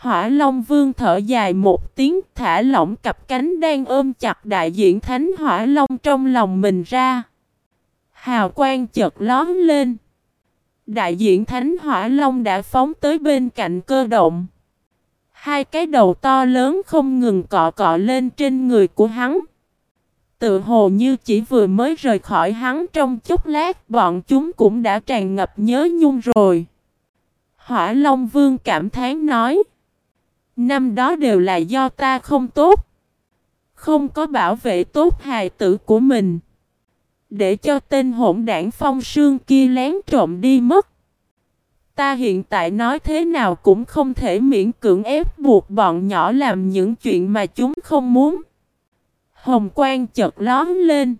Hỏa Long Vương thở dài một tiếng, thả lỏng cặp cánh đang ôm chặt đại diện Thánh Hỏa Long trong lòng mình ra. Hào quang chợt lón lên. Đại diện Thánh Hỏa Long đã phóng tới bên cạnh cơ động. Hai cái đầu to lớn không ngừng cọ cọ lên trên người của hắn. Tự hồ như chỉ vừa mới rời khỏi hắn trong chốc lát, bọn chúng cũng đã tràn ngập nhớ nhung rồi. Hỏa Long Vương cảm thán nói. Năm đó đều là do ta không tốt. Không có bảo vệ tốt hài tử của mình. Để cho tên hỗn đảng phong sương kia lén trộm đi mất. Ta hiện tại nói thế nào cũng không thể miễn cưỡng ép buộc bọn nhỏ làm những chuyện mà chúng không muốn. Hồng quang chợt lón lên.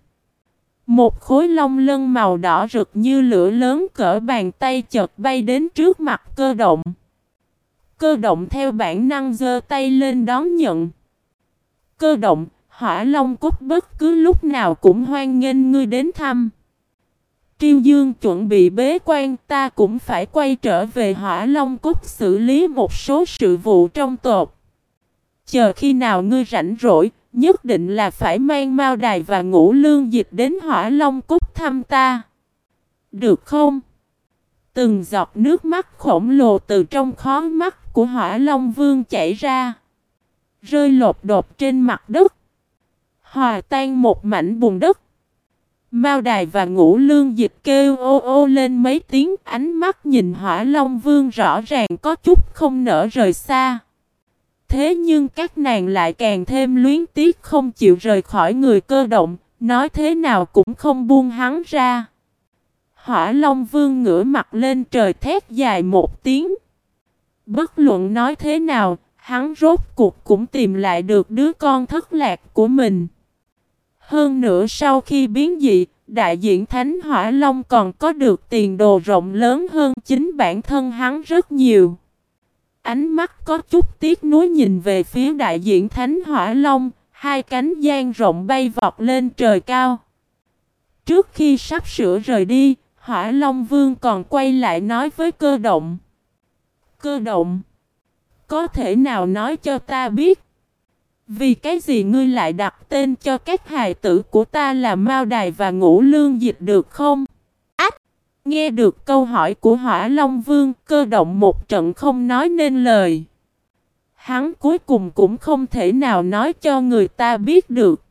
Một khối long lân màu đỏ rực như lửa lớn cỡ bàn tay chợt bay đến trước mặt cơ động. Cơ động theo bản năng giơ tay lên đón nhận. Cơ động, hỏa long cốt bất cứ lúc nào cũng hoan nghênh ngươi đến thăm. Triêu Dương chuẩn bị bế quan ta cũng phải quay trở về hỏa long cốt xử lý một số sự vụ trong tộc. Chờ khi nào ngươi rảnh rỗi, nhất định là phải mang mao đài và ngũ lương dịch đến hỏa long cốt thăm ta. Được không? Từng giọt nước mắt khổng lồ từ trong khó mắt của hỏa long vương chảy ra. Rơi lột đột trên mặt đất. Hòa tan một mảnh bùn đất. Mao đài và ngũ lương dịch kêu ô ô lên mấy tiếng ánh mắt nhìn hỏa long vương rõ ràng có chút không nở rời xa. Thế nhưng các nàng lại càng thêm luyến tiếc không chịu rời khỏi người cơ động, nói thế nào cũng không buông hắn ra. Hỏa Long Vương ngửa mặt lên trời thét dài một tiếng. Bất luận nói thế nào, hắn rốt cuộc cũng tìm lại được đứa con thất lạc của mình. Hơn nữa sau khi biến dị, đại diện Thánh Hỏa Long còn có được tiền đồ rộng lớn hơn chính bản thân hắn rất nhiều. Ánh mắt có chút tiếc nuối nhìn về phía đại diện Thánh Hỏa Long, hai cánh gian rộng bay vọt lên trời cao. Trước khi sắp sửa rời đi, Hỏa Long Vương còn quay lại nói với cơ động. Cơ động, có thể nào nói cho ta biết? Vì cái gì ngươi lại đặt tên cho các hài tử của ta là Mao Đài và Ngũ Lương Dịch được không? Ách! Nghe được câu hỏi của Hỏa Long Vương, cơ động một trận không nói nên lời. Hắn cuối cùng cũng không thể nào nói cho người ta biết được.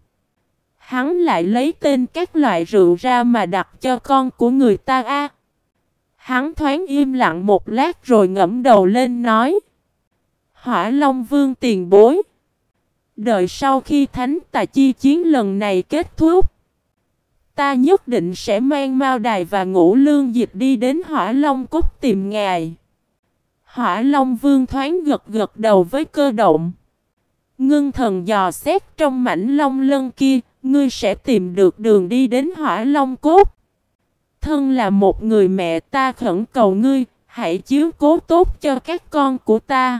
Hắn lại lấy tên các loại rượu ra mà đặt cho con của người ta a. Hắn thoáng im lặng một lát rồi ngẫm đầu lên nói. Hỏa Long Vương tiền bối. Đợi sau khi thánh tà chi chiến lần này kết thúc. Ta nhất định sẽ mang Mao Đài và Ngũ Lương Dịch đi đến Hỏa Long Cốt tìm ngài. Hỏa Long Vương thoáng gật gật đầu với cơ động. Ngưng thần dò xét trong mảnh long lân kia, ngươi sẽ tìm được đường đi đến Hỏa Long Cốt. Thân là một người mẹ ta khẩn cầu ngươi, hãy chiếu cố tốt cho các con của ta.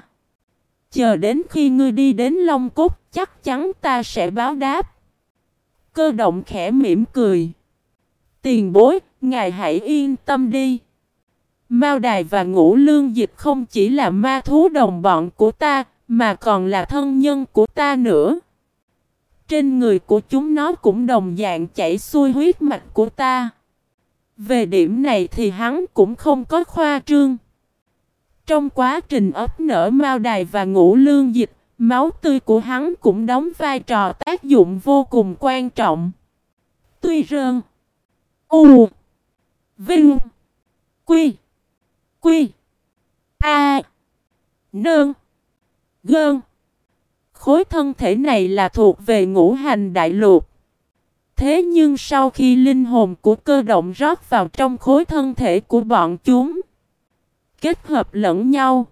Chờ đến khi ngươi đi đến Long Cốt, chắc chắn ta sẽ báo đáp. Cơ động khẽ mỉm cười. Tiền bối, ngài hãy yên tâm đi. Mao Đài và Ngũ Lương Dịch không chỉ là ma thú đồng bọn của ta, mà còn là thân nhân của ta nữa. Trên người của chúng nó cũng đồng dạng chảy xuôi huyết mạch của ta. Về điểm này thì hắn cũng không có khoa trương. Trong quá trình ấp nở Mao Đài và Ngũ Lương Dịch, máu tươi của hắn cũng đóng vai trò tác dụng vô cùng quan trọng. Tuy rơn, U, Vinh, Quy, Quy, A, Nương, Gơn. Khối thân thể này là thuộc về ngũ hành đại lục. Thế nhưng sau khi linh hồn của cơ động rót vào trong khối thân thể của bọn chúng, kết hợp lẫn nhau,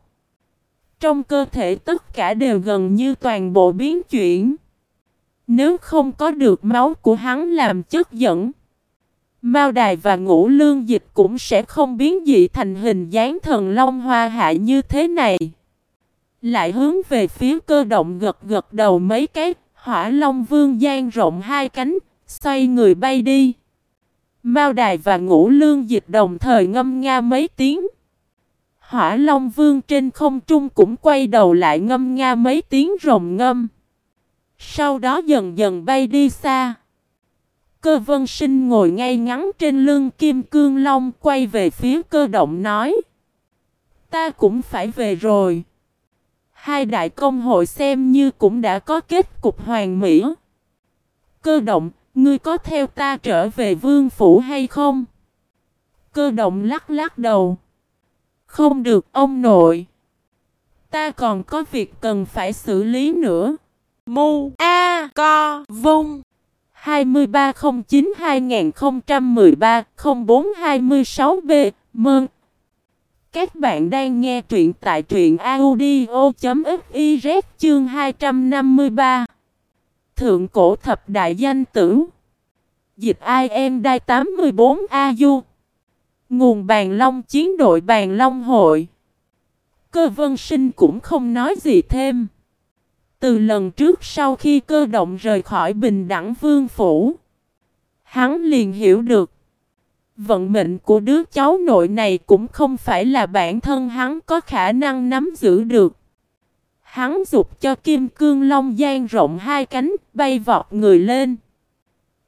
trong cơ thể tất cả đều gần như toàn bộ biến chuyển. Nếu không có được máu của hắn làm chất dẫn, Mao Đài và Ngũ Lương Dịch cũng sẽ không biến dị thành hình dáng thần long hoa hạ như thế này. Lại hướng về phía cơ động gật gật đầu mấy cái, hỏa long vương gian rộng hai cánh, xoay người bay đi. Mao Đài và Ngũ Lương Dịch đồng thời ngâm nga mấy tiếng. Hỏa Long Vương trên không trung cũng quay đầu lại ngâm nga mấy tiếng rồng ngâm. Sau đó dần dần bay đi xa. Cơ vân sinh ngồi ngay ngắn trên lưng kim cương long quay về phía cơ động nói. Ta cũng phải về rồi. Hai đại công hội xem như cũng đã có kết cục hoàn mỹ. Cơ động, ngươi có theo ta trở về vương phủ hay không? Cơ động lắc lắc đầu. Không được, ông nội. Ta còn có việc cần phải xử lý nữa. Mu A Co Vung 2309-2013-0426B Mơn Các bạn đang nghe truyện tại truyện audio.fiz chương 253 Thượng cổ thập đại danh tử Dịch IM Đai 84 AU Nguồn bàn long chiến đội bàn long hội Cơ vân sinh cũng không nói gì thêm từ lần trước sau khi cơ động rời khỏi bình đẳng vương phủ, hắn liền hiểu được. Vận mệnh của đứa cháu nội này cũng không phải là bản thân hắn có khả năng nắm giữ được. Hắn dục cho Kim Cương Long gian rộng hai cánh, bay vọt người lên.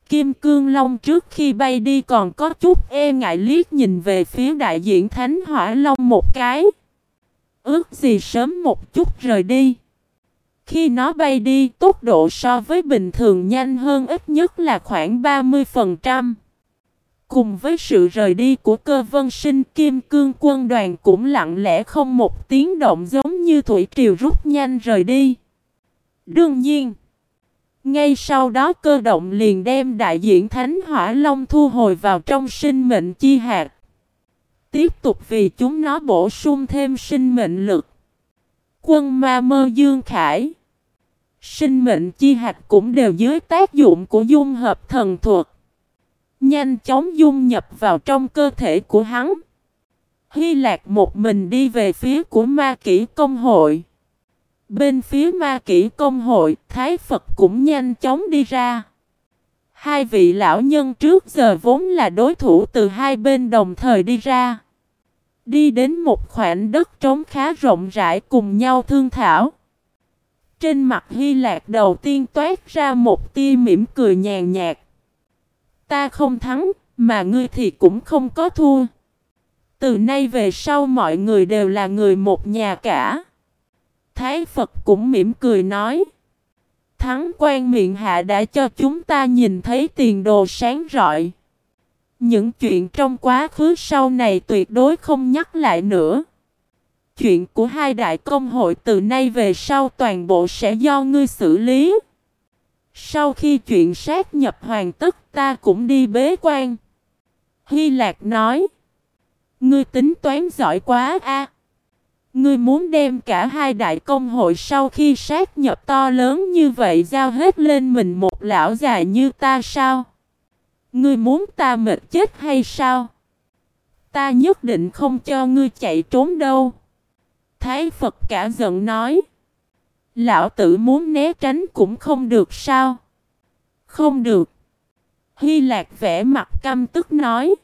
Kim Cương Long trước khi bay đi còn có chút e ngại liếc nhìn về phía đại diện Thánh Hỏa Long một cái. Ước gì sớm một chút rời đi. Khi nó bay đi, tốc độ so với bình thường nhanh hơn ít nhất là khoảng 30%. Cùng với sự rời đi của cơ vân sinh kim cương quân đoàn cũng lặng lẽ không một tiếng động giống như thủy triều rút nhanh rời đi. Đương nhiên, ngay sau đó cơ động liền đem đại diện Thánh Hỏa Long thu hồi vào trong sinh mệnh chi hạt. Tiếp tục vì chúng nó bổ sung thêm sinh mệnh lực. Quân ma mơ dương khải Sinh mệnh chi hạt cũng đều dưới tác dụng của dung hợp thần thuật. Nhanh chóng dung nhập vào trong cơ thể của hắn. Hy Lạc một mình đi về phía của ma kỷ công hội. Bên phía ma kỷ công hội, Thái Phật cũng nhanh chóng đi ra. Hai vị lão nhân trước giờ vốn là đối thủ từ hai bên đồng thời đi ra. Đi đến một khoảng đất trống khá rộng rãi cùng nhau thương thảo. Trên mặt Hy Lạc đầu tiên toát ra một tia mỉm cười nhàn nhạt. Ta không thắng, mà ngươi thì cũng không có thua. Từ nay về sau mọi người đều là người một nhà cả. Thái Phật cũng mỉm cười nói. Thắng quan miệng hạ đã cho chúng ta nhìn thấy tiền đồ sáng rọi. Những chuyện trong quá khứ sau này tuyệt đối không nhắc lại nữa. Chuyện của hai đại công hội từ nay về sau toàn bộ sẽ do ngươi xử lý. Sau khi chuyện sát nhập hoàn tất, ta cũng đi bế quan. Hy Lạc nói. Ngươi tính toán giỏi quá a. Ngươi muốn đem cả hai đại công hội sau khi sát nhập to lớn như vậy giao hết lên mình một lão già như ta sao? Ngươi muốn ta mệt chết hay sao? Ta nhất định không cho ngươi chạy trốn đâu. Thái Phật cả giận nói. Lão tử muốn né tránh cũng không được sao? Không được. Hy Lạc vẽ mặt căm tức nói.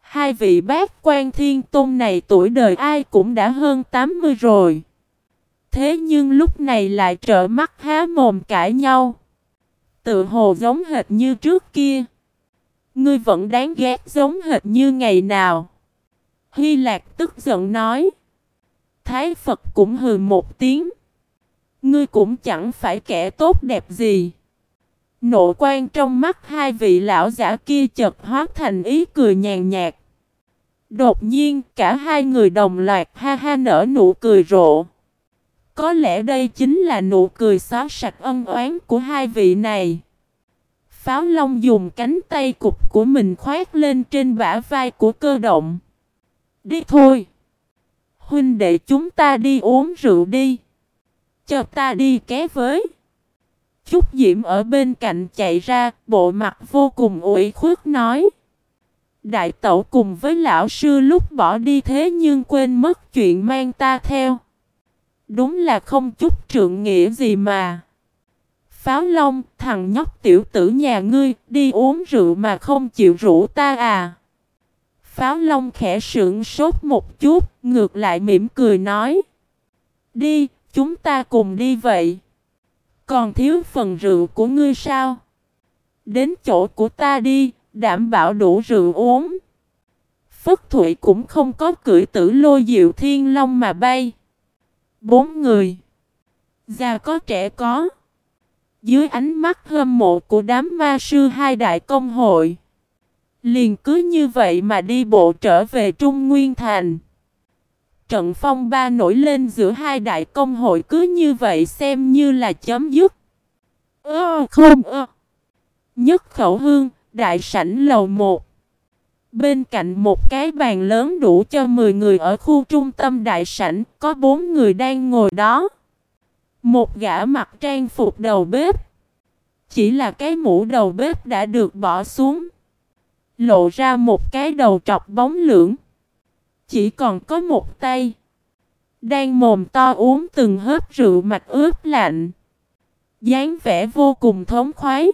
Hai vị bác quan thiên tôn này tuổi đời ai cũng đã hơn 80 rồi. Thế nhưng lúc này lại trợ mắt há mồm cãi nhau. Tự hồ giống hệt như trước kia. Ngươi vẫn đáng ghét giống hệt như ngày nào. Hy Lạc tức giận nói. Thái Phật cũng hừ một tiếng. Ngươi cũng chẳng phải kẻ tốt đẹp gì. Nộ quan trong mắt hai vị lão giả kia chợt hóa thành ý cười nhàn nhạt. Đột nhiên, cả hai người đồng loạt ha ha nở nụ cười rộ. Có lẽ đây chính là nụ cười xóa sạch ân oán của hai vị này. Pháo Long dùng cánh tay cục của mình khoét lên trên bả vai của cơ động. Đi thôi! Huynh đệ chúng ta đi uống rượu đi. Cho ta đi ké với. Trúc Diễm ở bên cạnh chạy ra, bộ mặt vô cùng ủy khuất nói. Đại tẩu cùng với lão sư lúc bỏ đi thế nhưng quên mất chuyện mang ta theo. Đúng là không chút trượng nghĩa gì mà. Pháo Long, thằng nhóc tiểu tử nhà ngươi, đi uống rượu mà không chịu rủ ta à. Pháo Long khẽ sững sốt một chút, ngược lại mỉm cười nói. Đi, chúng ta cùng đi vậy. Còn thiếu phần rượu của ngươi sao? Đến chỗ của ta đi, đảm bảo đủ rượu uống. Phất Thụy cũng không có cưỡi tử lôi diệu thiên long mà bay. Bốn người. Già có trẻ có. Dưới ánh mắt hâm mộ của đám ma sư hai đại công hội. Liền cứ như vậy mà đi bộ trở về Trung Nguyên Thành. Trận phong ba nổi lên giữa hai đại công hội cứ như vậy xem như là chấm dứt. Ơ không ơ. Nhất khẩu hương, đại sảnh lầu 1. Bên cạnh một cái bàn lớn đủ cho 10 người ở khu trung tâm đại sảnh, có 4 người đang ngồi đó. Một gã mặc trang phục đầu bếp. Chỉ là cái mũ đầu bếp đã được bỏ xuống. Lộ ra một cái đầu trọc bóng lưỡng. Chỉ còn có một tay. Đang mồm to uống từng hớp rượu mạch ướp lạnh. dáng vẻ vô cùng thống khoái.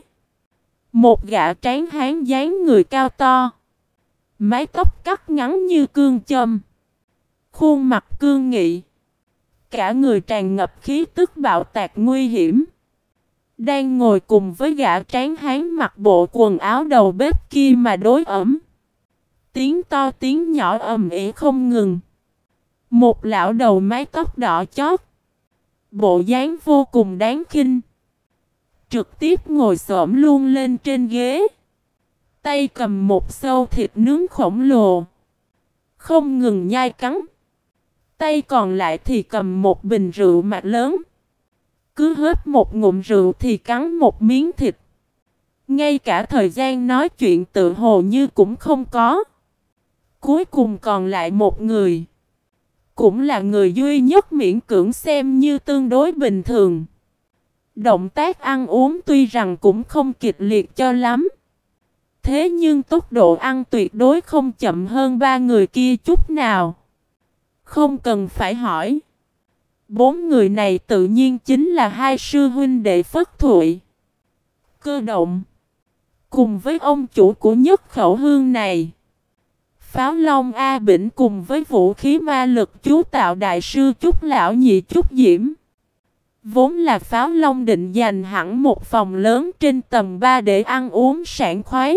Một gã tráng hán dáng người cao to. Mái tóc cắt ngắn như cương châm. Khuôn mặt cương nghị. Cả người tràn ngập khí tức bạo tạc nguy hiểm. Đang ngồi cùng với gã tráng hán mặc bộ quần áo đầu bếp kia mà đối ẩm. Tiếng to, tiếng nhỏ ầm ĩ không ngừng. Một lão đầu mái tóc đỏ chót. Bộ dáng vô cùng đáng khinh. Trực tiếp ngồi xổm luôn lên trên ghế. Tay cầm một sâu thịt nướng khổng lồ. Không ngừng nhai cắn. Tay còn lại thì cầm một bình rượu mạc lớn. Cứ hớp một ngụm rượu thì cắn một miếng thịt. Ngay cả thời gian nói chuyện tự hồ như cũng không có. Cuối cùng còn lại một người. Cũng là người duy nhất miễn cưỡng xem như tương đối bình thường. Động tác ăn uống tuy rằng cũng không kịch liệt cho lắm. Thế nhưng tốc độ ăn tuyệt đối không chậm hơn ba người kia chút nào. Không cần phải hỏi. Bốn người này tự nhiên chính là hai sư huynh đệ Phất Thụy. Cơ động. Cùng với ông chủ của nhất khẩu hương này. Pháo Long A Bỉnh cùng với vũ khí ma lực chú tạo đại sư Trúc Lão Nhị Trúc Diễm. Vốn là Pháo Long định dành hẳn một phòng lớn trên tầng 3 để ăn uống sảng khoái.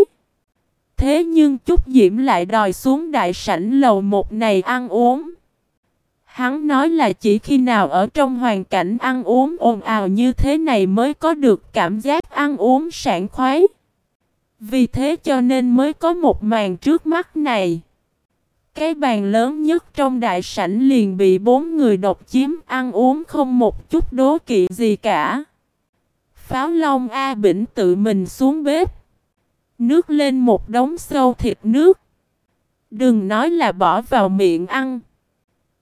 Thế nhưng Trúc Diễm lại đòi xuống đại sảnh lầu một này ăn uống. Hắn nói là chỉ khi nào ở trong hoàn cảnh ăn uống ồn ào như thế này mới có được cảm giác ăn uống sảng khoái. Vì thế cho nên mới có một màn trước mắt này. Cái bàn lớn nhất trong đại sảnh liền bị bốn người độc chiếm, ăn uống không một chút đố kỵ gì cả. Pháo Long A Bỉnh tự mình xuống bếp. Nước lên một đống sâu thịt nước. Đừng nói là bỏ vào miệng ăn.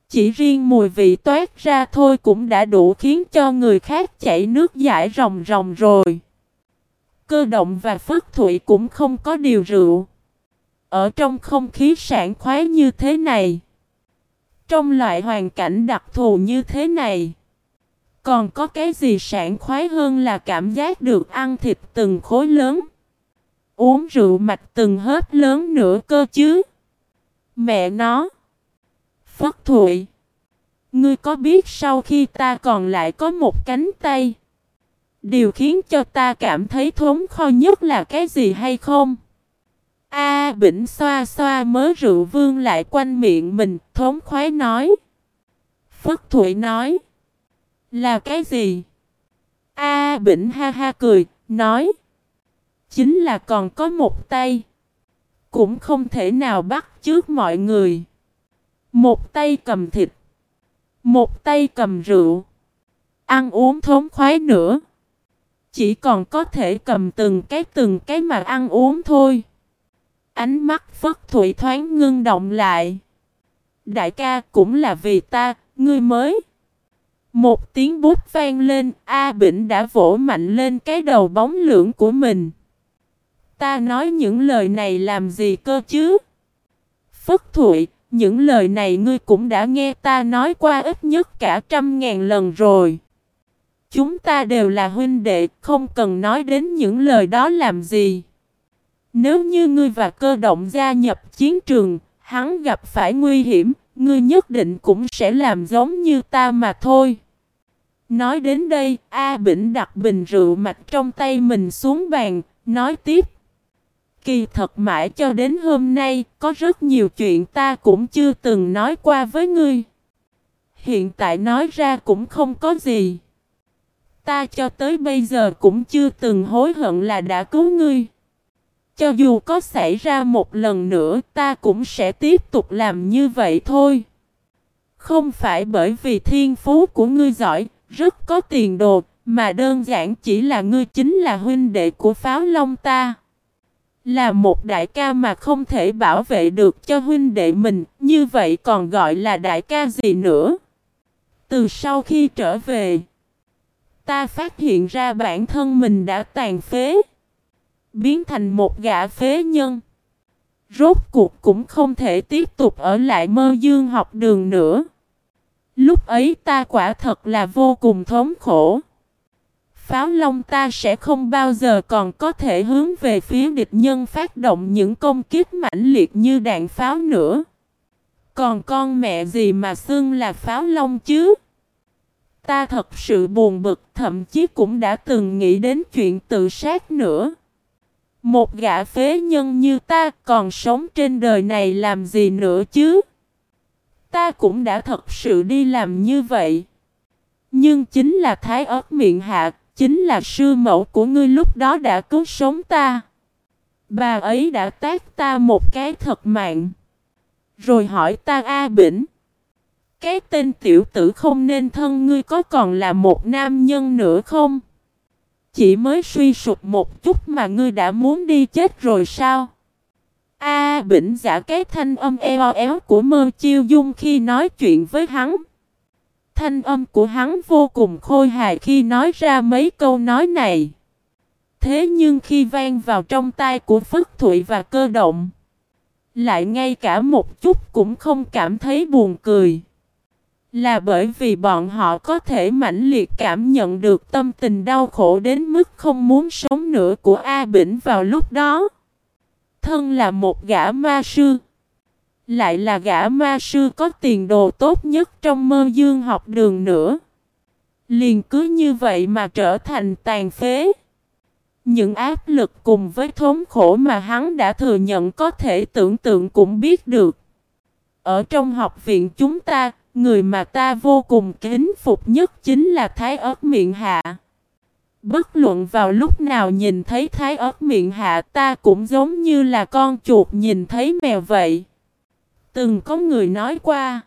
Chỉ riêng mùi vị toát ra thôi cũng đã đủ khiến cho người khác chảy nước giải ròng ròng rồi. Cơ động và phất thụy cũng không có điều rượu. Ở trong không khí sảng khoái như thế này. Trong loại hoàn cảnh đặc thù như thế này. Còn có cái gì sảng khoái hơn là cảm giác được ăn thịt từng khối lớn. Uống rượu mạch từng hớp lớn nữa cơ chứ. Mẹ nó. Phất Thụy. Ngươi có biết sau khi ta còn lại có một cánh tay. Điều khiến cho ta cảm thấy thốn kho nhất là cái gì hay không? A Bỉnh xoa xoa mớ rượu vương lại quanh miệng mình, thốn khoái nói. Phất Thụy nói. Là cái gì? A Bỉnh ha ha cười, nói. Chính là còn có một tay. Cũng không thể nào bắt trước mọi người. Một tay cầm thịt. Một tay cầm rượu. Ăn uống thốn khoái nữa. Chỉ còn có thể cầm từng cái từng cái mà ăn uống thôi. Ánh mắt Phất Thụy thoáng ngưng động lại. Đại ca cũng là vì ta, ngươi mới. Một tiếng bút vang lên, A Bỉnh đã vỗ mạnh lên cái đầu bóng lưỡng của mình. Ta nói những lời này làm gì cơ chứ? Phất Thụy, những lời này ngươi cũng đã nghe ta nói qua ít nhất cả trăm ngàn lần rồi. Chúng ta đều là huynh đệ, không cần nói đến những lời đó làm gì. Nếu như ngươi và cơ động gia nhập chiến trường, hắn gặp phải nguy hiểm, ngươi nhất định cũng sẽ làm giống như ta mà thôi. Nói đến đây, A Bỉnh đặt bình rượu mạch trong tay mình xuống bàn, nói tiếp. Kỳ thật mãi cho đến hôm nay, có rất nhiều chuyện ta cũng chưa từng nói qua với ngươi. Hiện tại nói ra cũng không có gì. Ta cho tới bây giờ cũng chưa từng hối hận là đã cứu ngươi. Cho dù có xảy ra một lần nữa ta cũng sẽ tiếp tục làm như vậy thôi. Không phải bởi vì thiên phú của ngươi giỏi, rất có tiền đồ, mà đơn giản chỉ là ngươi chính là huynh đệ của pháo long ta. Là một đại ca mà không thể bảo vệ được cho huynh đệ mình, như vậy còn gọi là đại ca gì nữa. Từ sau khi trở về, ta phát hiện ra bản thân mình đã tàn phế biến thành một gã phế nhân. Rốt cuộc cũng không thể tiếp tục ở lại mơ dương học đường nữa. Lúc ấy ta quả thật là vô cùng thống khổ. Pháo Long ta sẽ không bao giờ còn có thể hướng về phía địch nhân phát động những công kích mãnh liệt như đạn pháo nữa. Còn con mẹ gì mà xưng là Pháo Long chứ? Ta thật sự buồn bực, thậm chí cũng đã từng nghĩ đến chuyện tự sát nữa. Một gã phế nhân như ta còn sống trên đời này làm gì nữa chứ? Ta cũng đã thật sự đi làm như vậy. Nhưng chính là thái ớt miệng hạ, chính là sư mẫu của ngươi lúc đó đã cứu sống ta. Bà ấy đã tác ta một cái thật mạng. Rồi hỏi ta A Bỉnh. Cái tên tiểu tử không nên thân ngươi có còn là một nam nhân nữa không? Chỉ mới suy sụp một chút mà ngươi đã muốn đi chết rồi sao? A Bỉnh giả cái thanh âm eo éo của mơ chiêu dung khi nói chuyện với hắn. Thanh âm của hắn vô cùng khôi hài khi nói ra mấy câu nói này. Thế nhưng khi vang vào trong tai của Phất Thụy và cơ động, lại ngay cả một chút cũng không cảm thấy buồn cười. Là bởi vì bọn họ có thể mãnh liệt cảm nhận được tâm tình đau khổ đến mức không muốn sống nữa của A Bỉnh vào lúc đó. Thân là một gã ma sư. Lại là gã ma sư có tiền đồ tốt nhất trong mơ dương học đường nữa. Liền cứ như vậy mà trở thành tàn phế. Những áp lực cùng với thống khổ mà hắn đã thừa nhận có thể tưởng tượng cũng biết được. Ở trong học viện chúng ta, Người mà ta vô cùng kính phục nhất chính là Thái ớt miệng hạ. Bất luận vào lúc nào nhìn thấy Thái ớt miệng hạ ta cũng giống như là con chuột nhìn thấy mèo vậy. Từng có người nói qua.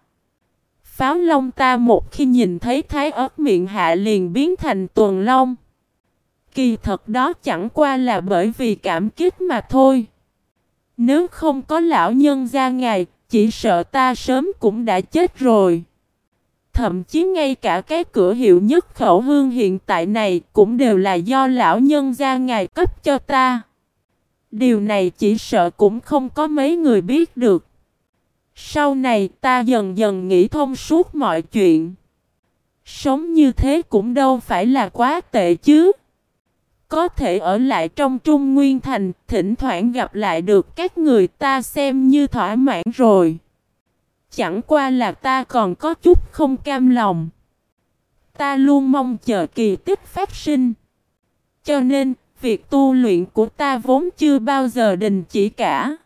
Pháo long ta một khi nhìn thấy Thái ớt miệng hạ liền biến thành tuần long. Kỳ thật đó chẳng qua là bởi vì cảm kích mà thôi. Nếu không có lão nhân gia ngài, chỉ sợ ta sớm cũng đã chết rồi. Thậm chí ngay cả cái cửa hiệu nhất khẩu hương hiện tại này cũng đều là do lão nhân gia ngài cấp cho ta. Điều này chỉ sợ cũng không có mấy người biết được. Sau này ta dần dần nghĩ thông suốt mọi chuyện. Sống như thế cũng đâu phải là quá tệ chứ. Có thể ở lại trong Trung Nguyên Thành, thỉnh thoảng gặp lại được các người ta xem như thỏa mãn rồi. Chẳng qua là ta còn có chút không cam lòng. Ta luôn mong chờ kỳ tích phát sinh. Cho nên, việc tu luyện của ta vốn chưa bao giờ đình chỉ cả.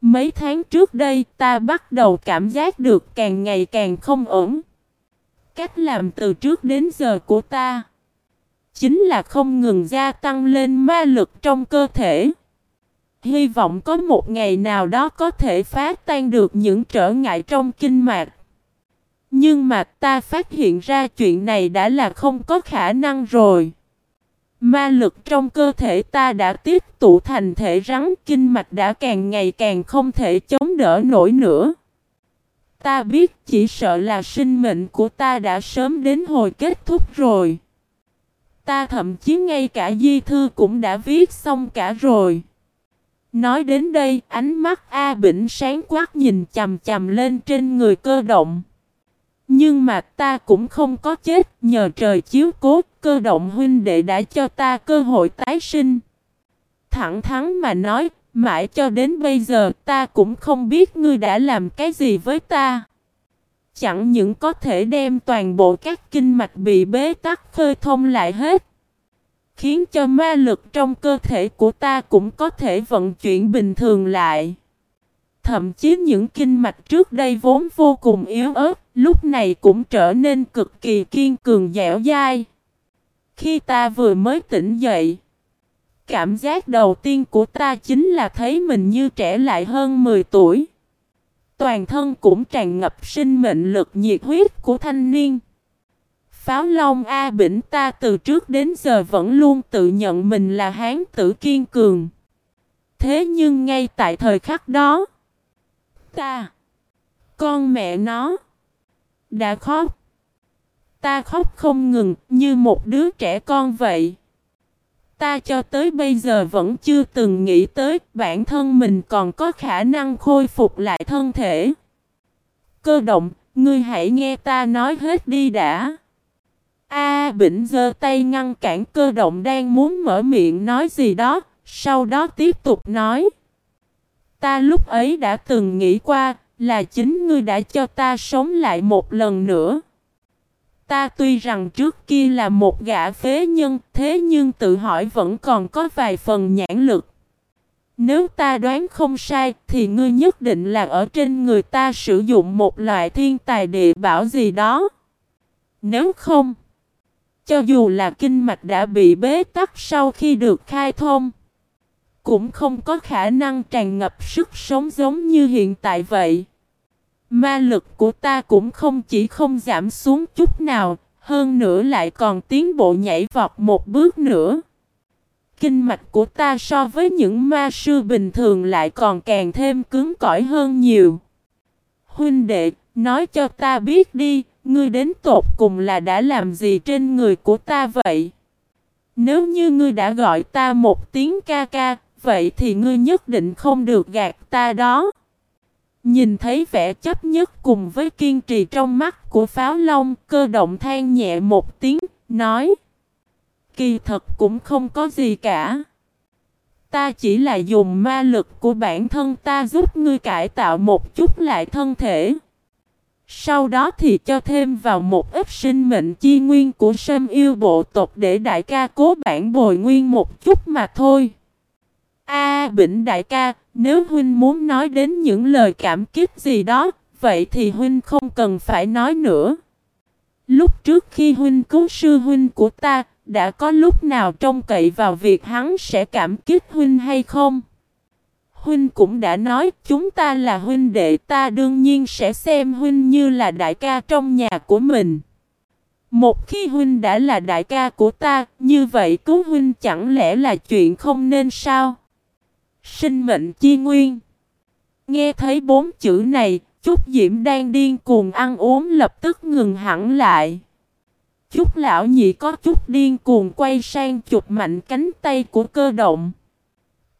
Mấy tháng trước đây ta bắt đầu cảm giác được càng ngày càng không ổn. Cách làm từ trước đến giờ của ta chính là không ngừng gia tăng lên ma lực trong cơ thể. Hy vọng có một ngày nào đó có thể phá tan được những trở ngại trong kinh mạch. Nhưng mà ta phát hiện ra chuyện này đã là không có khả năng rồi. Ma lực trong cơ thể ta đã tiếp tụ thành thể rắn, kinh mạch đã càng ngày càng không thể chống đỡ nổi nữa. Ta biết chỉ sợ là sinh mệnh của ta đã sớm đến hồi kết thúc rồi. Ta thậm chí ngay cả di thư cũng đã viết xong cả rồi. Nói đến đây, ánh mắt A Bỉnh sáng quát nhìn chầm chầm lên trên người cơ động. Nhưng mà ta cũng không có chết, nhờ trời chiếu cố, cơ động huynh đệ đã cho ta cơ hội tái sinh. Thẳng thắn mà nói, mãi cho đến bây giờ ta cũng không biết ngươi đã làm cái gì với ta. Chẳng những có thể đem toàn bộ các kinh mạch bị bế tắc khơi thông lại hết. Khiến cho ma lực trong cơ thể của ta cũng có thể vận chuyển bình thường lại. Thậm chí những kinh mạch trước đây vốn vô cùng yếu ớt, lúc này cũng trở nên cực kỳ kiên cường dẻo dai. Khi ta vừa mới tỉnh dậy, cảm giác đầu tiên của ta chính là thấy mình như trẻ lại hơn 10 tuổi. Toàn thân cũng tràn ngập sinh mệnh lực nhiệt huyết của thanh niên. Pháo Long A Bỉnh ta từ trước đến giờ vẫn luôn tự nhận mình là hán tử kiên cường. Thế nhưng ngay tại thời khắc đó, ta, con mẹ nó, đã khóc. Ta khóc không ngừng như một đứa trẻ con vậy. Ta cho tới bây giờ vẫn chưa từng nghĩ tới bản thân mình còn có khả năng khôi phục lại thân thể. Cơ động, ngươi hãy nghe ta nói hết đi đã. A Bỉnh giơ tay ngăn cản cơ động đang muốn mở miệng nói gì đó, sau đó tiếp tục nói. Ta lúc ấy đã từng nghĩ qua, là chính ngươi đã cho ta sống lại một lần nữa. Ta tuy rằng trước kia là một gã phế nhân, thế nhưng tự hỏi vẫn còn có vài phần nhãn lực. Nếu ta đoán không sai, thì ngươi nhất định là ở trên người ta sử dụng một loại thiên tài địa bảo gì đó. Nếu không, cho dù là kinh mạch đã bị bế tắc sau khi được khai thông, cũng không có khả năng tràn ngập sức sống giống như hiện tại vậy. Ma lực của ta cũng không chỉ không giảm xuống chút nào, hơn nữa lại còn tiến bộ nhảy vọt một bước nữa. Kinh mạch của ta so với những ma sư bình thường lại còn càng thêm cứng cỏi hơn nhiều. Huynh đệ, nói cho ta biết đi, ngươi đến tột cùng là đã làm gì trên người của ta vậy? Nếu như ngươi đã gọi ta một tiếng ca ca, vậy thì ngươi nhất định không được gạt ta đó. Nhìn thấy vẻ chấp nhất cùng với kiên trì trong mắt của pháo long, cơ động than nhẹ một tiếng, nói Kỳ thật cũng không có gì cả. Ta chỉ là dùng ma lực của bản thân ta giúp ngươi cải tạo một chút lại thân thể. Sau đó thì cho thêm vào một ít sinh mệnh chi nguyên của sâm yêu bộ tộc để đại ca cố bản bồi nguyên một chút mà thôi. A Bỉnh đại ca, nếu huynh muốn nói đến những lời cảm kích gì đó, vậy thì huynh không cần phải nói nữa. Lúc trước khi huynh cứu sư huynh của ta, đã có lúc nào trông cậy vào việc hắn sẽ cảm kích huynh hay không? Huynh cũng đã nói chúng ta là huynh đệ ta đương nhiên sẽ xem huynh như là đại ca trong nhà của mình. Một khi huynh đã là đại ca của ta, như vậy cứu huynh chẳng lẽ là chuyện không nên sao? Sinh mệnh chi nguyên. Nghe thấy bốn chữ này, Trúc Diễm đang điên cuồng ăn uống lập tức ngừng hẳn lại. Trúc lão nhị có chút điên cuồng quay sang chụp mạnh cánh tay của cơ động.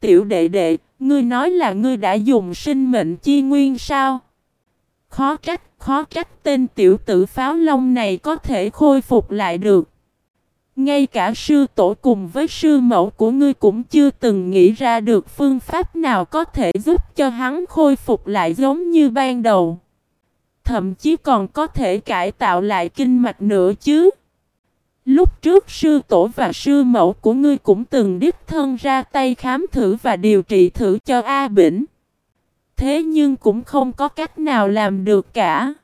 Tiểu đệ đệ, ngươi nói là ngươi đã dùng sinh mệnh chi nguyên sao? Khó trách, khó trách tên tiểu tử pháo long này có thể khôi phục lại được. Ngay cả sư tổ cùng với sư mẫu của ngươi cũng chưa từng nghĩ ra được phương pháp nào có thể giúp cho hắn khôi phục lại giống như ban đầu. Thậm chí còn có thể cải tạo lại kinh mạch nữa chứ. Lúc trước sư tổ và sư mẫu của ngươi cũng từng đích thân ra tay khám thử và điều trị thử cho A Bỉnh. Thế nhưng cũng không có cách nào làm được cả.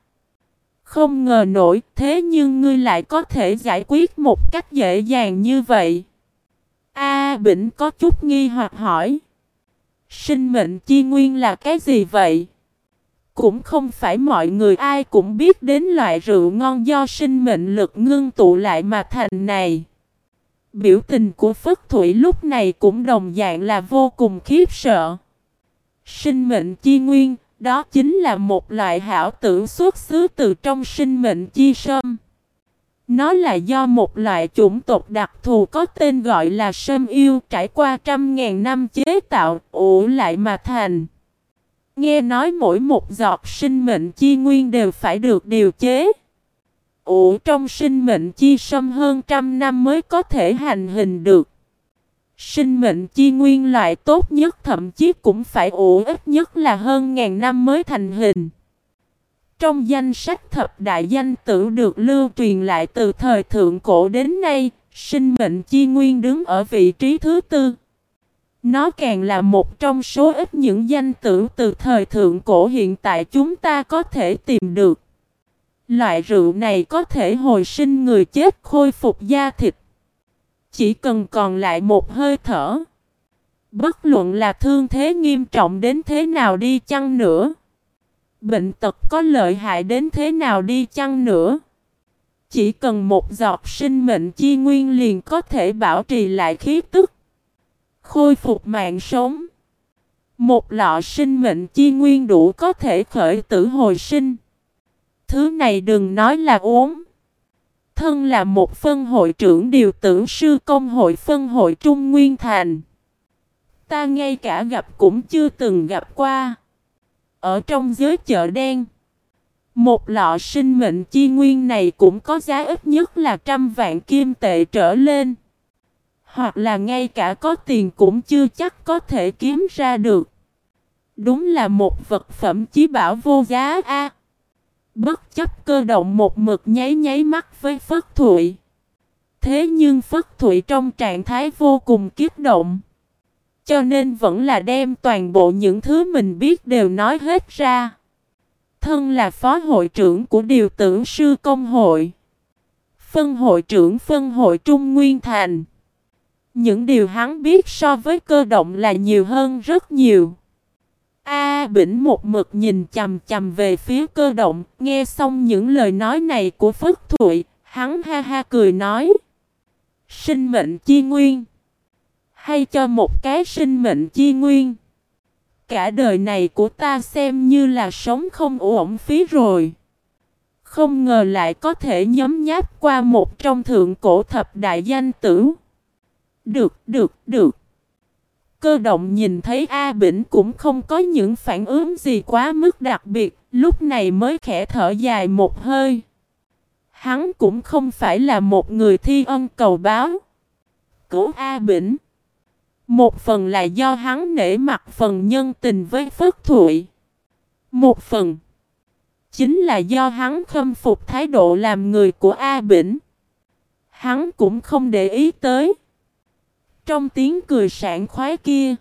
Không ngờ nổi thế nhưng ngươi lại có thể giải quyết một cách dễ dàng như vậy. A Bỉnh có chút nghi hoặc hỏi. Sinh mệnh chi nguyên là cái gì vậy? Cũng không phải mọi người ai cũng biết đến loại rượu ngon do sinh mệnh lực ngưng tụ lại mà thành này. Biểu tình của Phất Thủy lúc này cũng đồng dạng là vô cùng khiếp sợ. Sinh mệnh chi nguyên, đó chính là một loại hảo tưởng xuất xứ từ trong sinh mệnh chi sâm. Nó là do một loại chủng tộc đặc thù có tên gọi là sâm yêu trải qua trăm ngàn năm chế tạo, ủ lại mà thành. Nghe nói mỗi một giọt sinh mệnh chi nguyên đều phải được điều chế. Ủ trong sinh mệnh chi sâm hơn trăm năm mới có thể hành hình được. Sinh mệnh chi nguyên loại tốt nhất thậm chí cũng phải ủ ít nhất là hơn ngàn năm mới thành hình. Trong danh sách thập đại danh tử được lưu truyền lại từ thời thượng cổ đến nay, sinh mệnh chi nguyên đứng ở vị trí thứ tư. Nó càng là một trong số ít những danh tử từ thời thượng cổ hiện tại chúng ta có thể tìm được. Loại rượu này có thể hồi sinh người chết khôi phục da thịt. Chỉ cần còn lại một hơi thở. Bất luận là thương thế nghiêm trọng đến thế nào đi chăng nữa. Bệnh tật có lợi hại đến thế nào đi chăng nữa. Chỉ cần một giọt sinh mệnh chi nguyên liền có thể bảo trì lại khí tức. Khôi phục mạng sống. Một lọ sinh mệnh chi nguyên đủ có thể khởi tử hồi sinh. Thứ này đừng nói là uống. Thân là một phân hội trưởng điều tưởng sư công hội phân hội Trung Nguyên Thành. Ta ngay cả gặp cũng chưa từng gặp qua. Ở trong giới chợ đen. Một lọ sinh mệnh chi nguyên này cũng có giá ít nhất là trăm vạn kim tệ trở lên. Hoặc là ngay cả có tiền cũng chưa chắc có thể kiếm ra được. Đúng là một vật phẩm chí bảo vô giá a. Bất chấp cơ động một mực nháy nháy mắt với Phất Thụy. Thế nhưng Phất Thụy trong trạng thái vô cùng kiếp động. Cho nên vẫn là đem toàn bộ những thứ mình biết đều nói hết ra. Thân là phó hội trưởng của điều tử sư công hội. Phân hội trưởng phân hội Trung Nguyên Thành. Những điều hắn biết so với cơ động là nhiều hơn rất nhiều. A Bỉnh một mực nhìn chầm chầm về phía cơ động, nghe xong những lời nói này của Phất Thụy, hắn ha ha cười nói. Sinh mệnh chi nguyên. Hay cho một cái sinh mệnh chi nguyên. Cả đời này của ta xem như là sống không uổng phí rồi. Không ngờ lại có thể nhấm nháp qua một trong thượng cổ thập đại danh tử. Được, được, được. Cơ động nhìn thấy A Bỉnh cũng không có những phản ứng gì quá mức đặc biệt, lúc này mới khẽ thở dài một hơi. Hắn cũng không phải là một người thi ân cầu báo. Cứu A Bỉnh. Một phần là do hắn nể mặt phần nhân tình với Phất Thụy. Một phần chính là do hắn khâm phục thái độ làm người của A Bỉnh. Hắn cũng không để ý tới. Trong tiếng cười sảng khoái kia,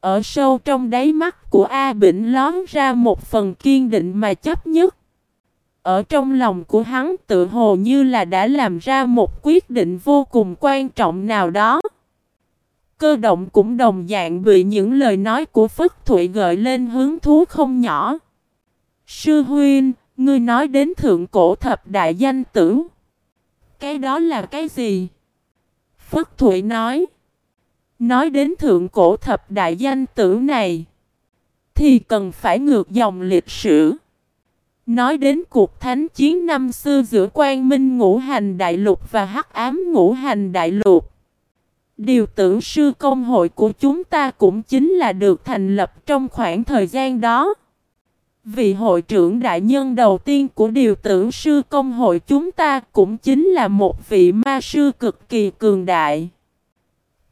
ở sâu trong đáy mắt của A Bỉnh lón ra một phần kiên định mà chấp nhất. Ở trong lòng của hắn tự hồ như là đã làm ra một quyết định vô cùng quan trọng nào đó. Cơ động cũng đồng dạng bị những lời nói của Phất Thụy gợi lên hứng thú không nhỏ. Sư huynh, ngươi nói đến thượng cổ thập đại danh tử. Cái đó là cái gì? Phất Thụy nói. Nói đến thượng cổ thập đại danh tử này, thì cần phải ngược dòng lịch sử. Nói đến cuộc thánh chiến năm xưa giữa quan minh ngũ hành đại lục và hắc ám ngũ hành đại lục. Điều tử sư công hội của chúng ta cũng chính là được thành lập trong khoảng thời gian đó. Vị hội trưởng đại nhân đầu tiên của điều tử sư công hội chúng ta cũng chính là một vị ma sư cực kỳ cường đại.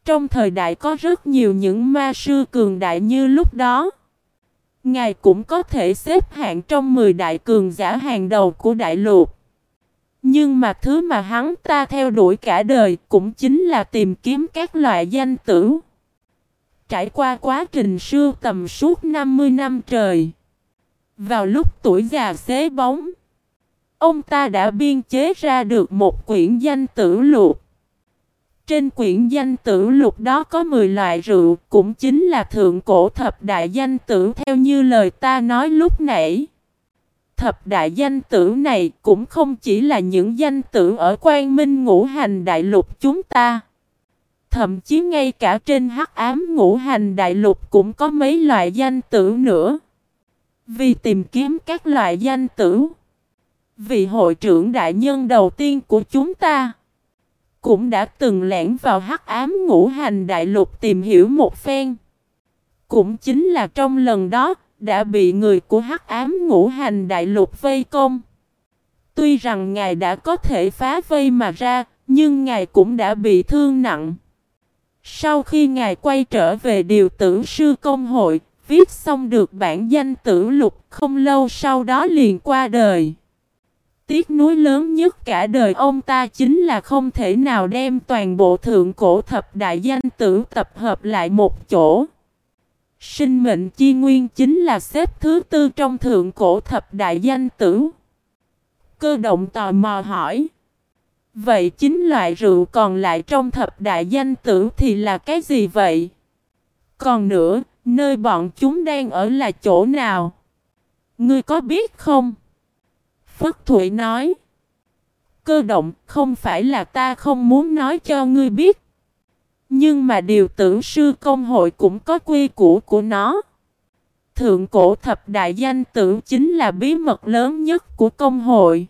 Trong thời đại có rất nhiều những ma sư cường đại như lúc đó. Ngài cũng có thể xếp hạng trong 10 đại cường giả hàng đầu của đại lục. Nhưng mà thứ mà hắn ta theo đuổi cả đời cũng chính là tìm kiếm các loại danh tử. Trải qua quá trình sưu tầm suốt 50 năm trời. Vào lúc tuổi già xế bóng, ông ta đã biên chế ra được một quyển danh tử lục. Trên quyển danh tử lục đó có 10 loại rượu, cũng chính là thượng cổ thập đại danh tử theo như lời ta nói lúc nãy. Thập đại danh tử này cũng không chỉ là những danh tử ở quan minh ngũ hành đại lục chúng ta. Thậm chí ngay cả trên hắc ám ngũ hành đại lục cũng có mấy loại danh tử nữa. Vì tìm kiếm các loại danh tử. Vị hội trưởng đại nhân đầu tiên của chúng ta cũng đã từng lẻn vào hắc ám ngũ hành đại lục tìm hiểu một phen. Cũng chính là trong lần đó, đã bị người của hắc ám ngũ hành đại lục vây công. Tuy rằng ngài đã có thể phá vây mà ra, nhưng ngài cũng đã bị thương nặng. Sau khi ngài quay trở về điều tử sư công hội, viết xong được bản danh tử lục không lâu sau đó liền qua đời. Tiếc nuối lớn nhất cả đời ông ta chính là không thể nào đem toàn bộ thượng cổ thập đại danh tử tập hợp lại một chỗ. Sinh mệnh chi nguyên chính là xếp thứ tư trong thượng cổ thập đại danh tử. Cơ động tò mò hỏi. Vậy chính loại rượu còn lại trong thập đại danh tử thì là cái gì vậy? Còn nữa, nơi bọn chúng đang ở là chỗ nào? Ngươi có biết không? Phất Thụy nói. Cơ động không phải là ta không muốn nói cho ngươi biết. Nhưng mà điều tưởng sư công hội cũng có quy củ của nó. Thượng cổ thập đại danh tử chính là bí mật lớn nhất của công hội.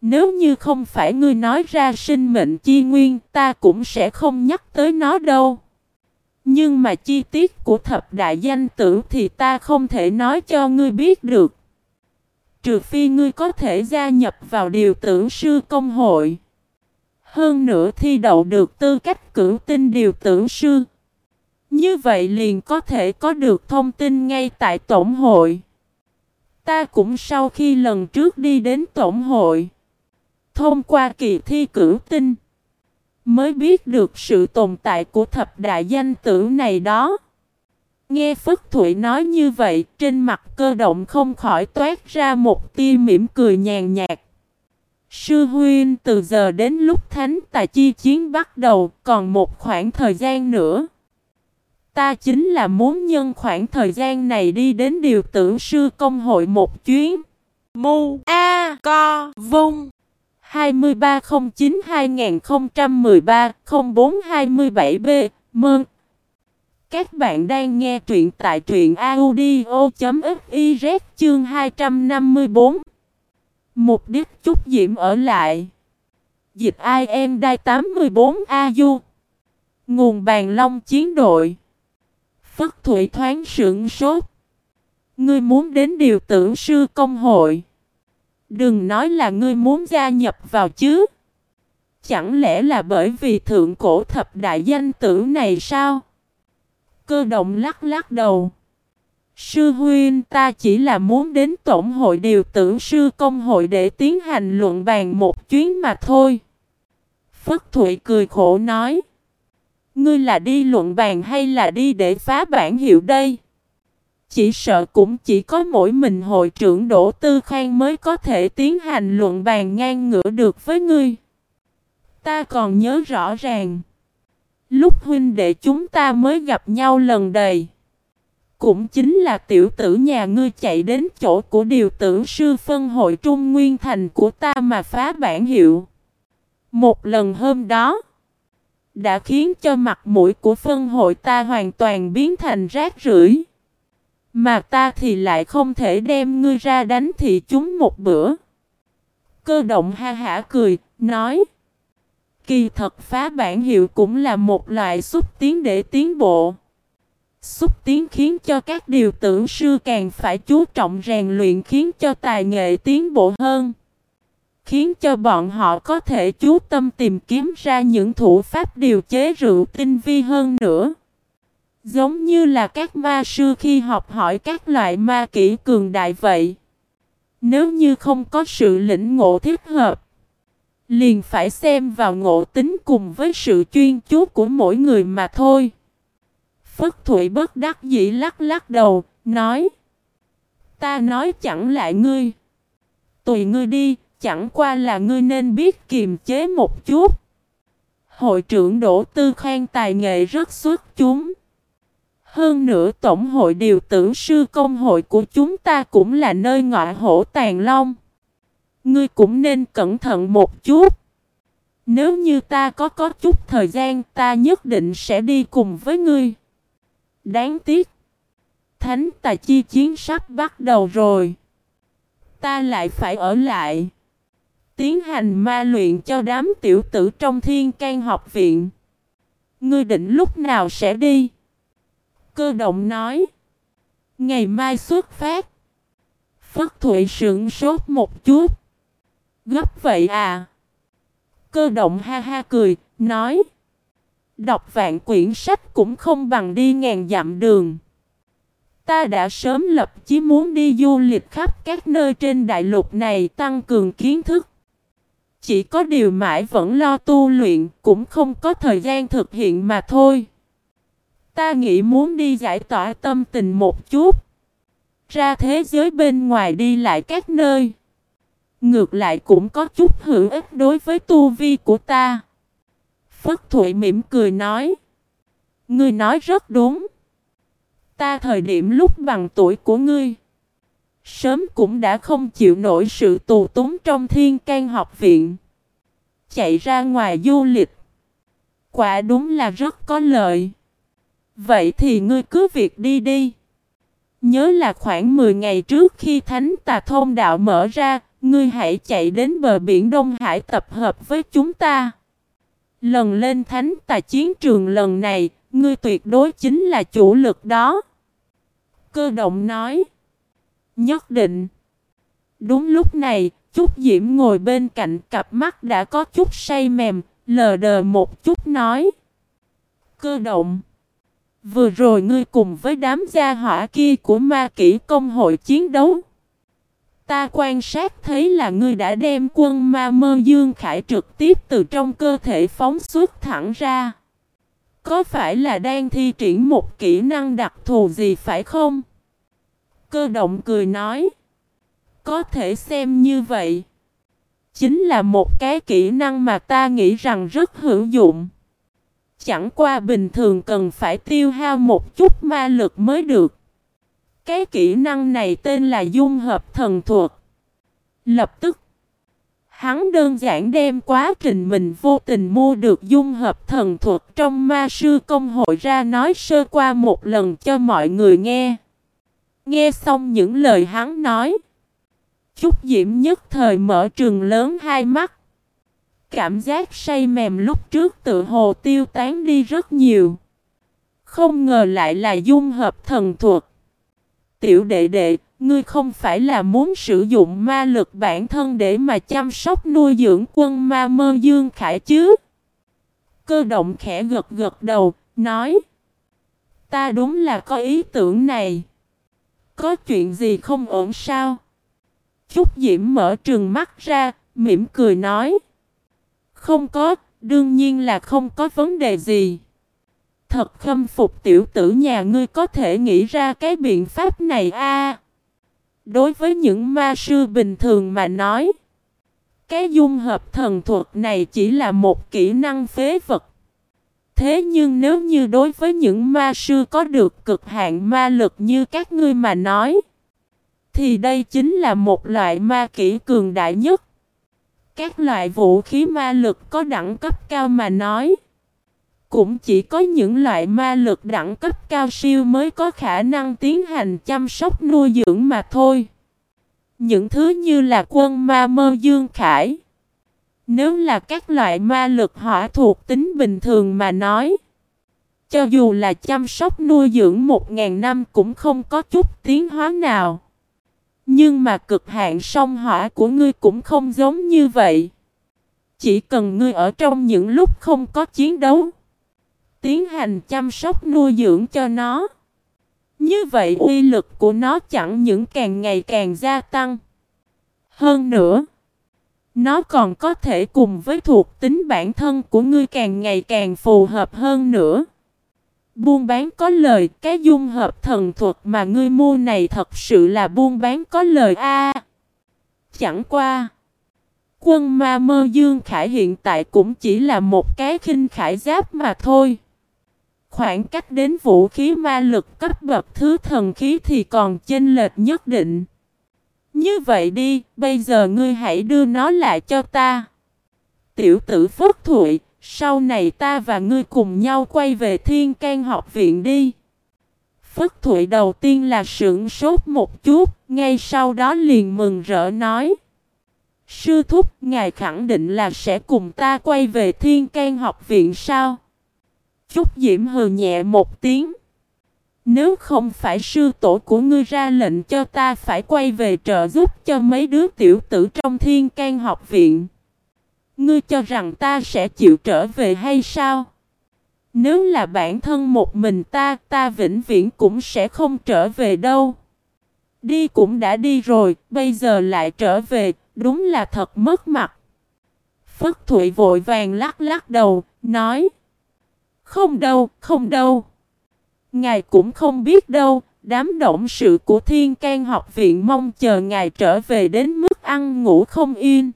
Nếu như không phải ngươi nói ra sinh mệnh chi nguyên, ta cũng sẽ không nhắc tới nó đâu. Nhưng mà chi tiết của thập đại danh tử thì ta không thể nói cho ngươi biết được. Trừ phi ngươi có thể gia nhập vào điều tử sư công hội. Hơn nữa thi đậu được tư cách cử tinh điều tử sư. Như vậy liền có thể có được thông tin ngay tại tổng hội. Ta cũng sau khi lần trước đi đến tổng hội. Thông qua kỳ thi cử tinh. Mới biết được sự tồn tại của thập đại danh tử này đó. Nghe Phất Thụy nói như vậy, trên mặt cơ động không khỏi toát ra một tia mỉm cười nhàn nhạt. Sư huynh từ giờ đến lúc thánh tài chi chiến bắt đầu, còn một khoảng thời gian nữa. Ta chính là muốn nhân khoảng thời gian này đi đến điều tử sư công hội một chuyến. Mu A Co Vung 2309-2013-0427B Mơn các bạn đang nghe truyện tại truyện audio.fiz chương 254 Mục đích chúc diễm ở lại. Dịch I am đai 84 AU Nguồn bàn long chiến đội. Phất Thụy thoáng sững sốt. Ngươi muốn đến điều tử sư công hội. Đừng nói là ngươi muốn gia nhập vào chứ. Chẳng lẽ là bởi vì thượng cổ thập đại danh tử này sao? Cơ động lắc lắc đầu. Sư huynh, ta chỉ là muốn đến tổng hội điều tử sư công hội để tiến hành luận bàn một chuyến mà thôi. Phất Thụy cười khổ nói. Ngươi là đi luận bàn hay là đi để phá bản hiệu đây? Chỉ sợ cũng chỉ có mỗi mình hội trưởng Đỗ Tư Khang mới có thể tiến hành luận bàn ngang ngửa được với ngươi. Ta còn nhớ rõ ràng. Lúc huynh đệ chúng ta mới gặp nhau lần đầy. Cũng chính là tiểu tử nhà ngươi chạy đến chỗ của điều tử sư phân hội Trung Nguyên Thành của ta mà phá bản hiệu. Một lần hôm đó, đã khiến cho mặt mũi của phân hội ta hoàn toàn biến thành rác rưởi. Mà ta thì lại không thể đem ngươi ra đánh thì chúng một bữa. Cơ động ha hả cười, nói. Kỳ thật phá bản hiệu cũng là một loại xúc tiến để tiến bộ. Xúc tiến khiến cho các điều tưởng sư càng phải chú trọng rèn luyện khiến cho tài nghệ tiến bộ hơn. Khiến cho bọn họ có thể chú tâm tìm kiếm ra những thủ pháp điều chế rượu tinh vi hơn nữa. Giống như là các ma sư khi học hỏi các loại ma kỹ cường đại vậy. Nếu như không có sự lĩnh ngộ thích hợp, liền phải xem vào ngộ tính cùng với sự chuyên chú của mỗi người mà thôi. Phất Thụy bất đắc dĩ lắc lắc đầu, nói Ta nói chẳng lại ngươi. Tùy ngươi đi, chẳng qua là ngươi nên biết kiềm chế một chút. Hội trưởng Đỗ Tư Khang tài nghệ rất xuất chúng. Hơn nữa Tổng hội điều tử sư công hội của chúng ta cũng là nơi ngọa hổ tàn long. Ngươi cũng nên cẩn thận một chút. Nếu như ta có có chút thời gian, ta nhất định sẽ đi cùng với ngươi. Đáng tiếc. Thánh tài chi chiến sắp bắt đầu rồi. Ta lại phải ở lại. Tiến hành ma luyện cho đám tiểu tử trong thiên can học viện. Ngươi định lúc nào sẽ đi? Cơ động nói. Ngày mai xuất phát. Phất Thụy sững sốt một chút. Gấp vậy à? Cơ động ha ha cười, nói. Đọc vạn quyển sách cũng không bằng đi ngàn dặm đường. Ta đã sớm lập chí muốn đi du lịch khắp các nơi trên đại lục này tăng cường kiến thức. Chỉ có điều mãi vẫn lo tu luyện, cũng không có thời gian thực hiện mà thôi. Ta nghĩ muốn đi giải tỏa tâm tình một chút. Ra thế giới bên ngoài đi lại các nơi. Ngược lại cũng có chút hữu ích đối với tu vi của ta. Phất Thụy mỉm cười nói. Ngươi nói rất đúng. Ta thời điểm lúc bằng tuổi của ngươi. Sớm cũng đã không chịu nổi sự tù túng trong thiên can học viện. Chạy ra ngoài du lịch. Quả đúng là rất có lợi. Vậy thì ngươi cứ việc đi đi. Nhớ là khoảng 10 ngày trước khi Thánh Tà Thông Đạo mở ra, ngươi hãy chạy đến bờ biển Đông Hải tập hợp với chúng ta. Lần lên Thánh Tà chiến trường lần này, ngươi tuyệt đối chính là chủ lực đó. Cơ động nói. Nhất định. Đúng lúc này, Trúc Diễm ngồi bên cạnh cặp mắt đã có chút say mềm, lờ đờ một chút nói. Cơ động. Vừa rồi ngươi cùng với đám gia hỏa kia của ma kỷ công hội chiến đấu. Ta quan sát thấy là ngươi đã đem quân ma mơ dương khải trực tiếp từ trong cơ thể phóng xuất thẳng ra. Có phải là đang thi triển một kỹ năng đặc thù gì phải không? Cơ động cười nói. Có thể xem như vậy. Chính là một cái kỹ năng mà ta nghĩ rằng rất hữu dụng. Chẳng qua bình thường cần phải tiêu hao một chút ma lực mới được. Cái kỹ năng này tên là dung hợp thần thuật. Lập tức, hắn đơn giản đem quá trình mình vô tình mua được dung hợp thần thuật trong ma sư công hội ra nói sơ qua một lần cho mọi người nghe. Nghe xong những lời hắn nói, Trúc Diễm nhất thời mở trường lớn hai mắt. Cảm giác say mềm lúc trước tự hồ tiêu tán đi rất nhiều. Không ngờ lại là dung hợp thần thuật. Tiểu đệ đệ, ngươi không phải là muốn sử dụng ma lực bản thân để mà chăm sóc nuôi dưỡng quân ma mơ dương khải chứ? Cơ động khẽ gật gật đầu, nói. Ta đúng là có ý tưởng này. Có chuyện gì không ổn sao? Trúc Diễm mở trường mắt ra, mỉm cười nói. Không có, đương nhiên là không có vấn đề gì. Thật khâm phục tiểu tử nhà ngươi có thể nghĩ ra cái biện pháp này a. đối với những ma sư bình thường mà nói, cái dung hợp thần thuật này chỉ là một kỹ năng phế vật. Thế nhưng nếu như đối với những ma sư có được cực hạn ma lực như các ngươi mà nói, thì đây chính là một loại ma kỹ cường đại nhất. Các loại vũ khí ma lực có đẳng cấp cao mà nói. Cũng chỉ có những loại ma lực đẳng cấp cao siêu mới có khả năng tiến hành chăm sóc nuôi dưỡng mà thôi. Những thứ như là quân ma mơ dương khải. Nếu là các loại ma lực hỏa thuộc tính bình thường mà nói. Cho dù là chăm sóc nuôi dưỡng một ngàn năm cũng không có chút tiến hóa nào. Nhưng mà cực hạn song hỏa của ngươi cũng không giống như vậy. Chỉ cần ngươi ở trong những lúc không có chiến đấu. Tiến hành chăm sóc nuôi dưỡng cho nó. Như vậy uy lực của nó chẳng những càng ngày càng gia tăng. Hơn nữa. Nó còn có thể cùng với thuộc tính bản thân của ngươi càng ngày càng phù hợp hơn nữa. Buôn bán có lời, cái dung hợp thần thuật mà ngươi mua này thật sự là buôn bán có lời a. chẳng qua, quân ma mơ dương khải hiện tại cũng chỉ là một cái khinh khải giáp mà thôi. Khoảng cách đến vũ khí ma lực cấp bậc thứ thần khí thì còn chênh lệch nhất định. Như vậy đi, bây giờ ngươi hãy đưa nó lại cho ta. Tiểu tử Phất Thụy, sau này ta và ngươi cùng nhau quay về thiên can học viện đi. Phất Thụy đầu tiên là sững sốt một chút, ngay sau đó liền mừng rỡ nói. Sư thúc, ngài khẳng định là sẽ cùng ta quay về thiên can học viện sao? Trúc Diễm hừ nhẹ một tiếng. Nếu không phải sư tổ của ngươi ra lệnh cho ta phải quay về trợ giúp cho mấy đứa tiểu tử trong thiên can học viện. Ngươi cho rằng ta sẽ chịu trở về hay sao? Nếu là bản thân một mình ta, ta vĩnh viễn cũng sẽ không trở về đâu. Đi cũng đã đi rồi, bây giờ lại trở về, đúng là thật mất mặt. Phất Thụy vội vàng lắc lắc đầu, nói không đâu, không đâu. Ngài cũng không biết đâu, đám động sự của Thiên can học viện mong chờ ngài trở về đến mức ăn ngủ không yên.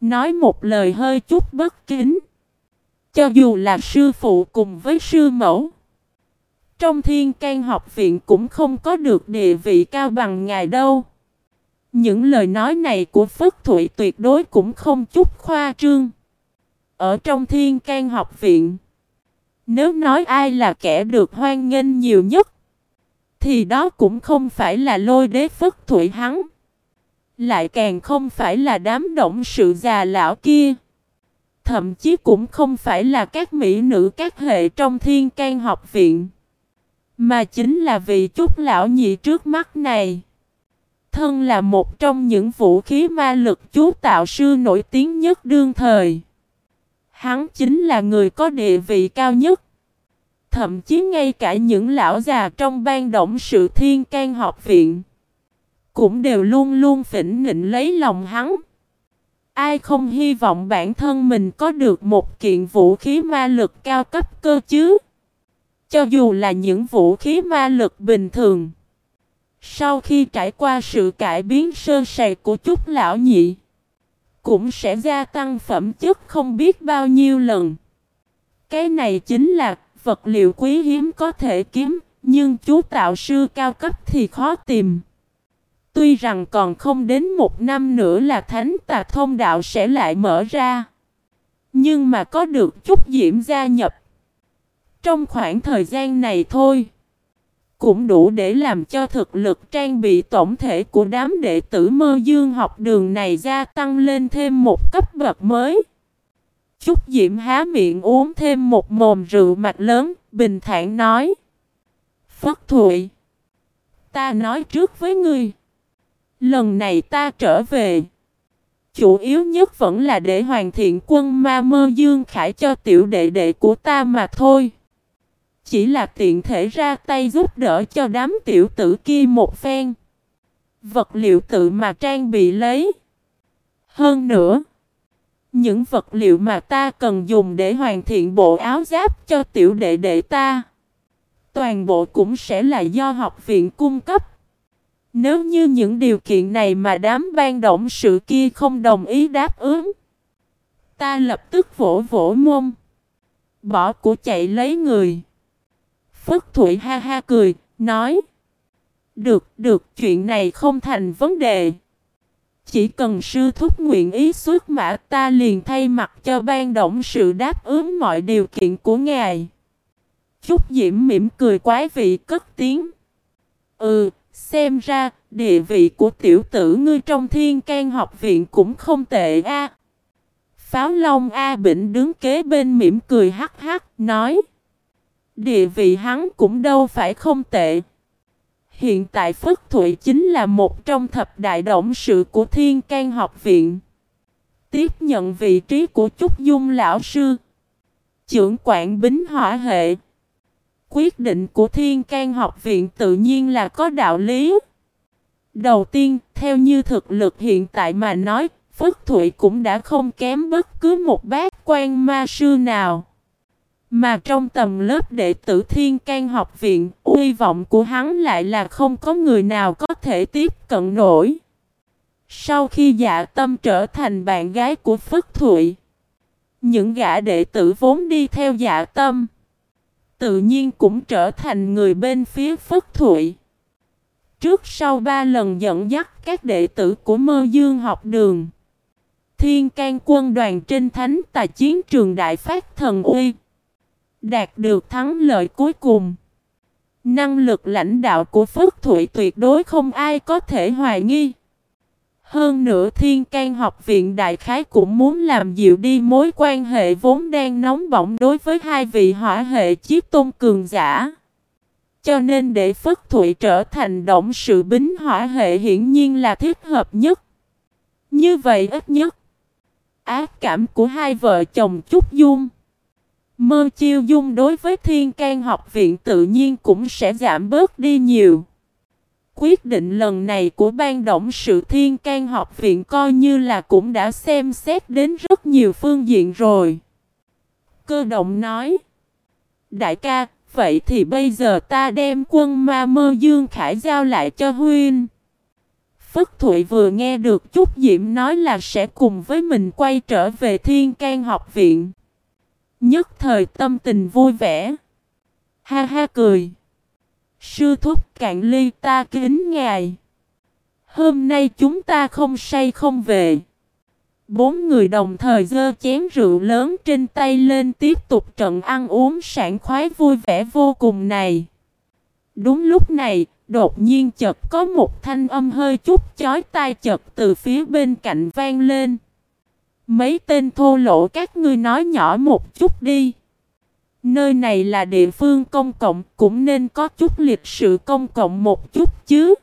Nói một lời hơi chút bất kính. Cho dù là sư phụ cùng với sư mẫu. Trong thiên can học viện cũng không có được địa vị cao bằng ngài đâu. Những lời nói này của Phất Thụy tuyệt đối cũng không chút khoa trương. Ở trong thiên can học viện, nếu nói ai là kẻ được hoan nghênh nhiều nhất, thì đó cũng không phải là lôi đế Phất Thụy hắn. Lại càng không phải là đám động sự già lão kia. Thậm chí cũng không phải là các mỹ nữ các hệ trong thiên can học viện. Mà chính là vị chút lão nhị trước mắt này. Thân là một trong những vũ khí ma lực chú tạo sư nổi tiếng nhất đương thời. Hắn chính là người có địa vị cao nhất. Thậm chí ngay cả những lão già trong ban động sự thiên can học viện cũng đều luôn luôn phỉnh nịnh lấy lòng hắn. Ai không hy vọng bản thân mình có được một kiện vũ khí ma lực cao cấp cơ chứ? Cho dù là những vũ khí ma lực bình thường. Sau khi trải qua sự cải biến sơ sài của chút lão nhị, cũng sẽ gia tăng phẩm chất không biết bao nhiêu lần. Cái này chính là vật liệu quý hiếm có thể kiếm, nhưng chú tạo sư cao cấp thì khó tìm. Tuy rằng còn không đến một năm nữa là thánh tà thông đạo sẽ lại mở ra. Nhưng mà có được chút diễm gia nhập. Trong khoảng thời gian này thôi. Cũng đủ để làm cho thực lực trang bị tổng thể của đám đệ tử mơ dương học đường này gia tăng lên thêm một cấp bậc mới. trúc diễm há miệng uống thêm một mồm rượu mạch lớn, bình thản nói. Phất Thụy, ta nói trước với ngươi. Lần này ta trở về. Chủ yếu nhất vẫn là để hoàn thiện quân ma mơ dương khải cho tiểu đệ đệ của ta mà thôi. Chỉ là tiện thể ra tay giúp đỡ cho đám tiểu tử kia một phen. Vật liệu tự mà trang bị lấy. Hơn nữa. Những vật liệu mà ta cần dùng để hoàn thiện bộ áo giáp cho tiểu đệ đệ ta. Toàn bộ cũng sẽ là do học viện cung cấp. Nếu như những điều kiện này mà đám ban động sự kia không đồng ý đáp ứng. Ta lập tức vỗ vỗ mông. Bỏ của chạy lấy người. Phất Thụy ha ha cười, nói. Được, được, chuyện này không thành vấn đề. Chỉ cần sư thúc nguyện ý xuất mã ta liền thay mặt cho ban động sự đáp ứng mọi điều kiện của ngài. Chúc Diễm mỉm cười quái vị cất tiếng. Ừ, xem ra địa vị của tiểu tử ngươi trong thiên can học viện cũng không tệ a. Pháo Long A Bỉnh đứng kế bên mỉm cười hắc hắc nói. Địa vị hắn cũng đâu phải không tệ. Hiện tại Phất Thụy chính là một trong thập đại động sự của Thiên can học viện. Tiếp nhận vị trí của Trúc Dung lão sư. Trưởng quản bính hỏa hệ. Quyết định của Thiên can học viện tự nhiên là có đạo lý. Đầu tiên, theo như thực lực hiện tại mà nói, Phất Thụy cũng đã không kém bất cứ một bác quan ma sư nào. Mà trong tầm lớp đệ tử Thiên can học viện, uy vọng của hắn lại là không có người nào có thể tiếp cận nổi. Sau khi dạ tâm trở thành bạn gái của Phất Thụy, những gã đệ tử vốn đi theo dạ tâm, tự nhiên cũng trở thành người bên phía Phất Thụy. Trước sau ba lần dẫn dắt các đệ tử của mơ dương học đường, Thiên can quân đoàn trên thánh tài chiến trường đại phát thần uy. Đạt được thắng lợi cuối cùng. Năng lực lãnh đạo của Phước Thụy tuyệt đối không ai có thể hoài nghi. Hơn nữa Thiên can học viện đại khái cũng muốn làm dịu đi mối quan hệ vốn đang nóng bỏng đối với hai vị hỏa hệ chiếc tôn cường giả. Cho nên để Phất Thụy trở thành động sự bính hỏa hệ hiển nhiên là thích hợp nhất. Như vậy ít nhất, ác cảm của hai vợ chồng Trúc Dung Mơ chiêu dung đối với thiên can học viện tự nhiên cũng sẽ giảm bớt đi nhiều. Quyết định lần này của ban động sự thiên can học viện coi như là cũng đã xem xét đến rất nhiều phương diện rồi. Cơ động nói. Đại ca, vậy thì bây giờ ta đem quân ma mơ dương khải giao lại cho huynh. Phất Thụy vừa nghe được chút Diễm nói là sẽ cùng với mình quay trở về Thiên can học viện. Nhất thời tâm tình vui vẻ. Ha ha cười. Sư thúc cạn ly ta kính ngài. Hôm nay chúng ta không say không về. Bốn người đồng thời dơ chén rượu lớn trên tay lên tiếp tục trận ăn uống sảng khoái vui vẻ vô cùng này. Đúng lúc này, đột nhiên chợt có một thanh âm hơi chút chói tai chợt từ phía bên cạnh vang lên. Mấy tên thô lỗ các ngươi nói nhỏ một chút đi. Nơi này là địa phương công cộng, cũng nên có chút lịch sự công cộng một chút chứ.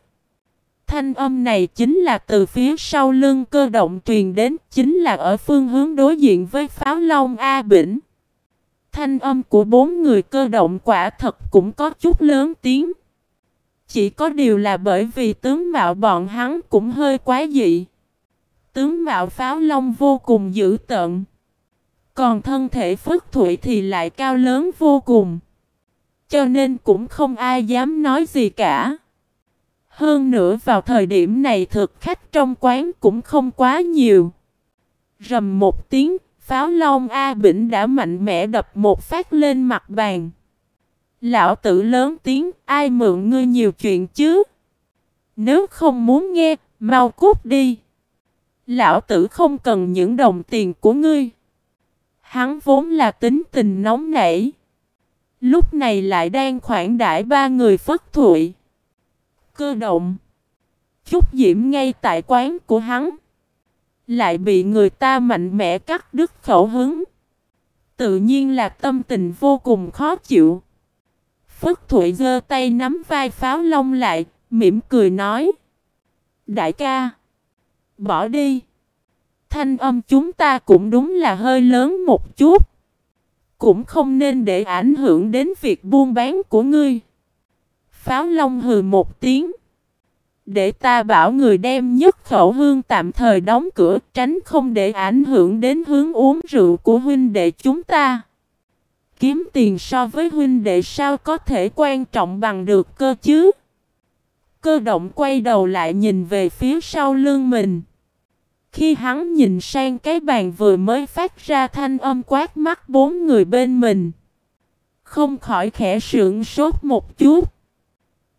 Thanh âm này chính là từ phía sau lưng cơ động truyền đến, chính là ở phương hướng đối diện với pháo long A Bỉnh. Thanh âm của bốn người cơ động quả thật cũng có chút lớn tiếng. Chỉ có điều là bởi vì tướng mạo bọn hắn cũng hơi quá dị. Tướng mạo pháo long vô cùng dữ tợn. Còn thân thể phất thủy thì lại cao lớn vô cùng. Cho nên cũng không ai dám nói gì cả. Hơn nữa vào thời điểm này thực khách trong quán cũng không quá nhiều. Rầm một tiếng, pháo long A Bỉnh đã mạnh mẽ đập một phát lên mặt bàn. Lão tử lớn tiếng, ai mượn ngươi nhiều chuyện chứ? Nếu không muốn nghe, mau cút đi. Lão tử không cần những đồng tiền của ngươi. Hắn vốn là tính tình nóng nảy. Lúc này lại đang khoản đãi ba người phất thụy. Cơ động. Chút diễm ngay tại quán của hắn. Lại bị người ta mạnh mẽ cắt đứt khẩu hứng. Tự nhiên là tâm tình vô cùng khó chịu. Phất Thụy giơ tay nắm vai pháo long lại, mỉm cười nói. Đại ca, bỏ đi. Thanh âm chúng ta cũng đúng là hơi lớn một chút. Cũng không nên để ảnh hưởng đến việc buôn bán của ngươi. Pháo Long hừ một tiếng. Để ta bảo người đem nhất khẩu hương tạm thời đóng cửa, tránh không để ảnh hưởng đến hướng uống rượu của huynh đệ chúng ta. Kiếm tiền so với huynh đệ sao có thể quan trọng bằng được cơ chứ? Cơ động quay đầu lại nhìn về phía sau lưng mình. Khi hắn nhìn sang cái bàn vừa mới phát ra thanh âm quát mắt bốn người bên mình. Không khỏi khẽ sượng sốt một chút.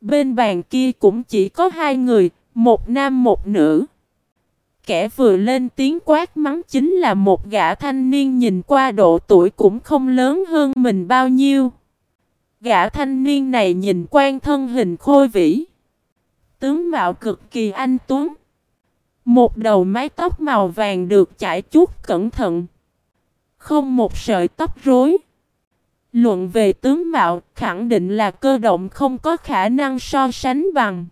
Bên bàn kia cũng chỉ có hai người, một nam một nữ. Kẻ vừa lên tiếng quát mắng chính là một gã thanh niên nhìn qua độ tuổi cũng không lớn hơn mình bao nhiêu. Gã thanh niên này nhìn quan thân hình khôi vĩ. Tướng mạo cực kỳ anh tuấn. Một đầu mái tóc màu vàng được chải chuốt cẩn thận. Không một sợi tóc rối. Luận về tướng mạo, khẳng định là cơ động không có khả năng so sánh bằng.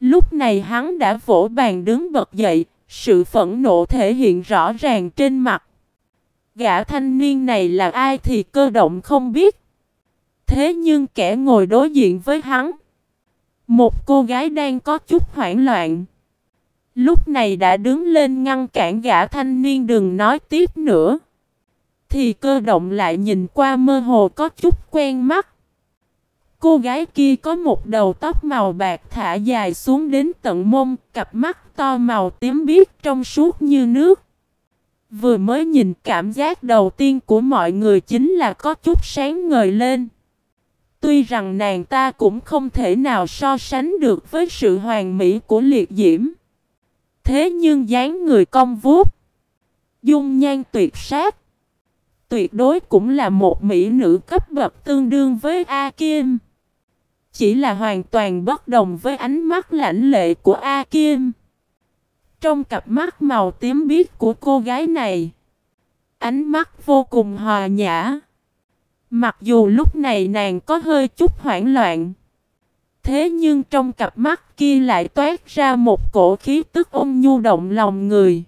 Lúc này hắn đã vỗ bàn đứng bật dậy, sự phẫn nộ thể hiện rõ ràng trên mặt. Gã thanh niên này là ai thì cơ động không biết. Thế nhưng kẻ ngồi đối diện với hắn. Một cô gái đang có chút hoảng loạn. Lúc này đã đứng lên ngăn cản gã thanh niên đừng nói tiếp nữa. Thì cơ động lại nhìn qua mơ hồ có chút quen mắt. Cô gái kia có một đầu tóc màu bạc thả dài xuống đến tận mông, cặp mắt to màu tím biếc trong suốt như nước. Vừa mới nhìn cảm giác đầu tiên của mọi người chính là có chút sáng ngời lên. Tuy rằng nàng ta cũng không thể nào so sánh được với sự hoàn mỹ của liệt diễm. Thế nhưng dáng người cong vuốt, dung nhan tuyệt sát, tuyệt đối cũng là một mỹ nữ cấp bậc tương đương với A Kim. Chỉ là hoàn toàn bất đồng với ánh mắt lãnh lệ của A Kim. Trong cặp mắt màu tím biếc của cô gái này, ánh mắt vô cùng hòa nhã. Mặc dù lúc này nàng có hơi chút hoảng loạn, thế nhưng trong cặp mắt kia lại toát ra một cổ khí tức ôn nhu động lòng người,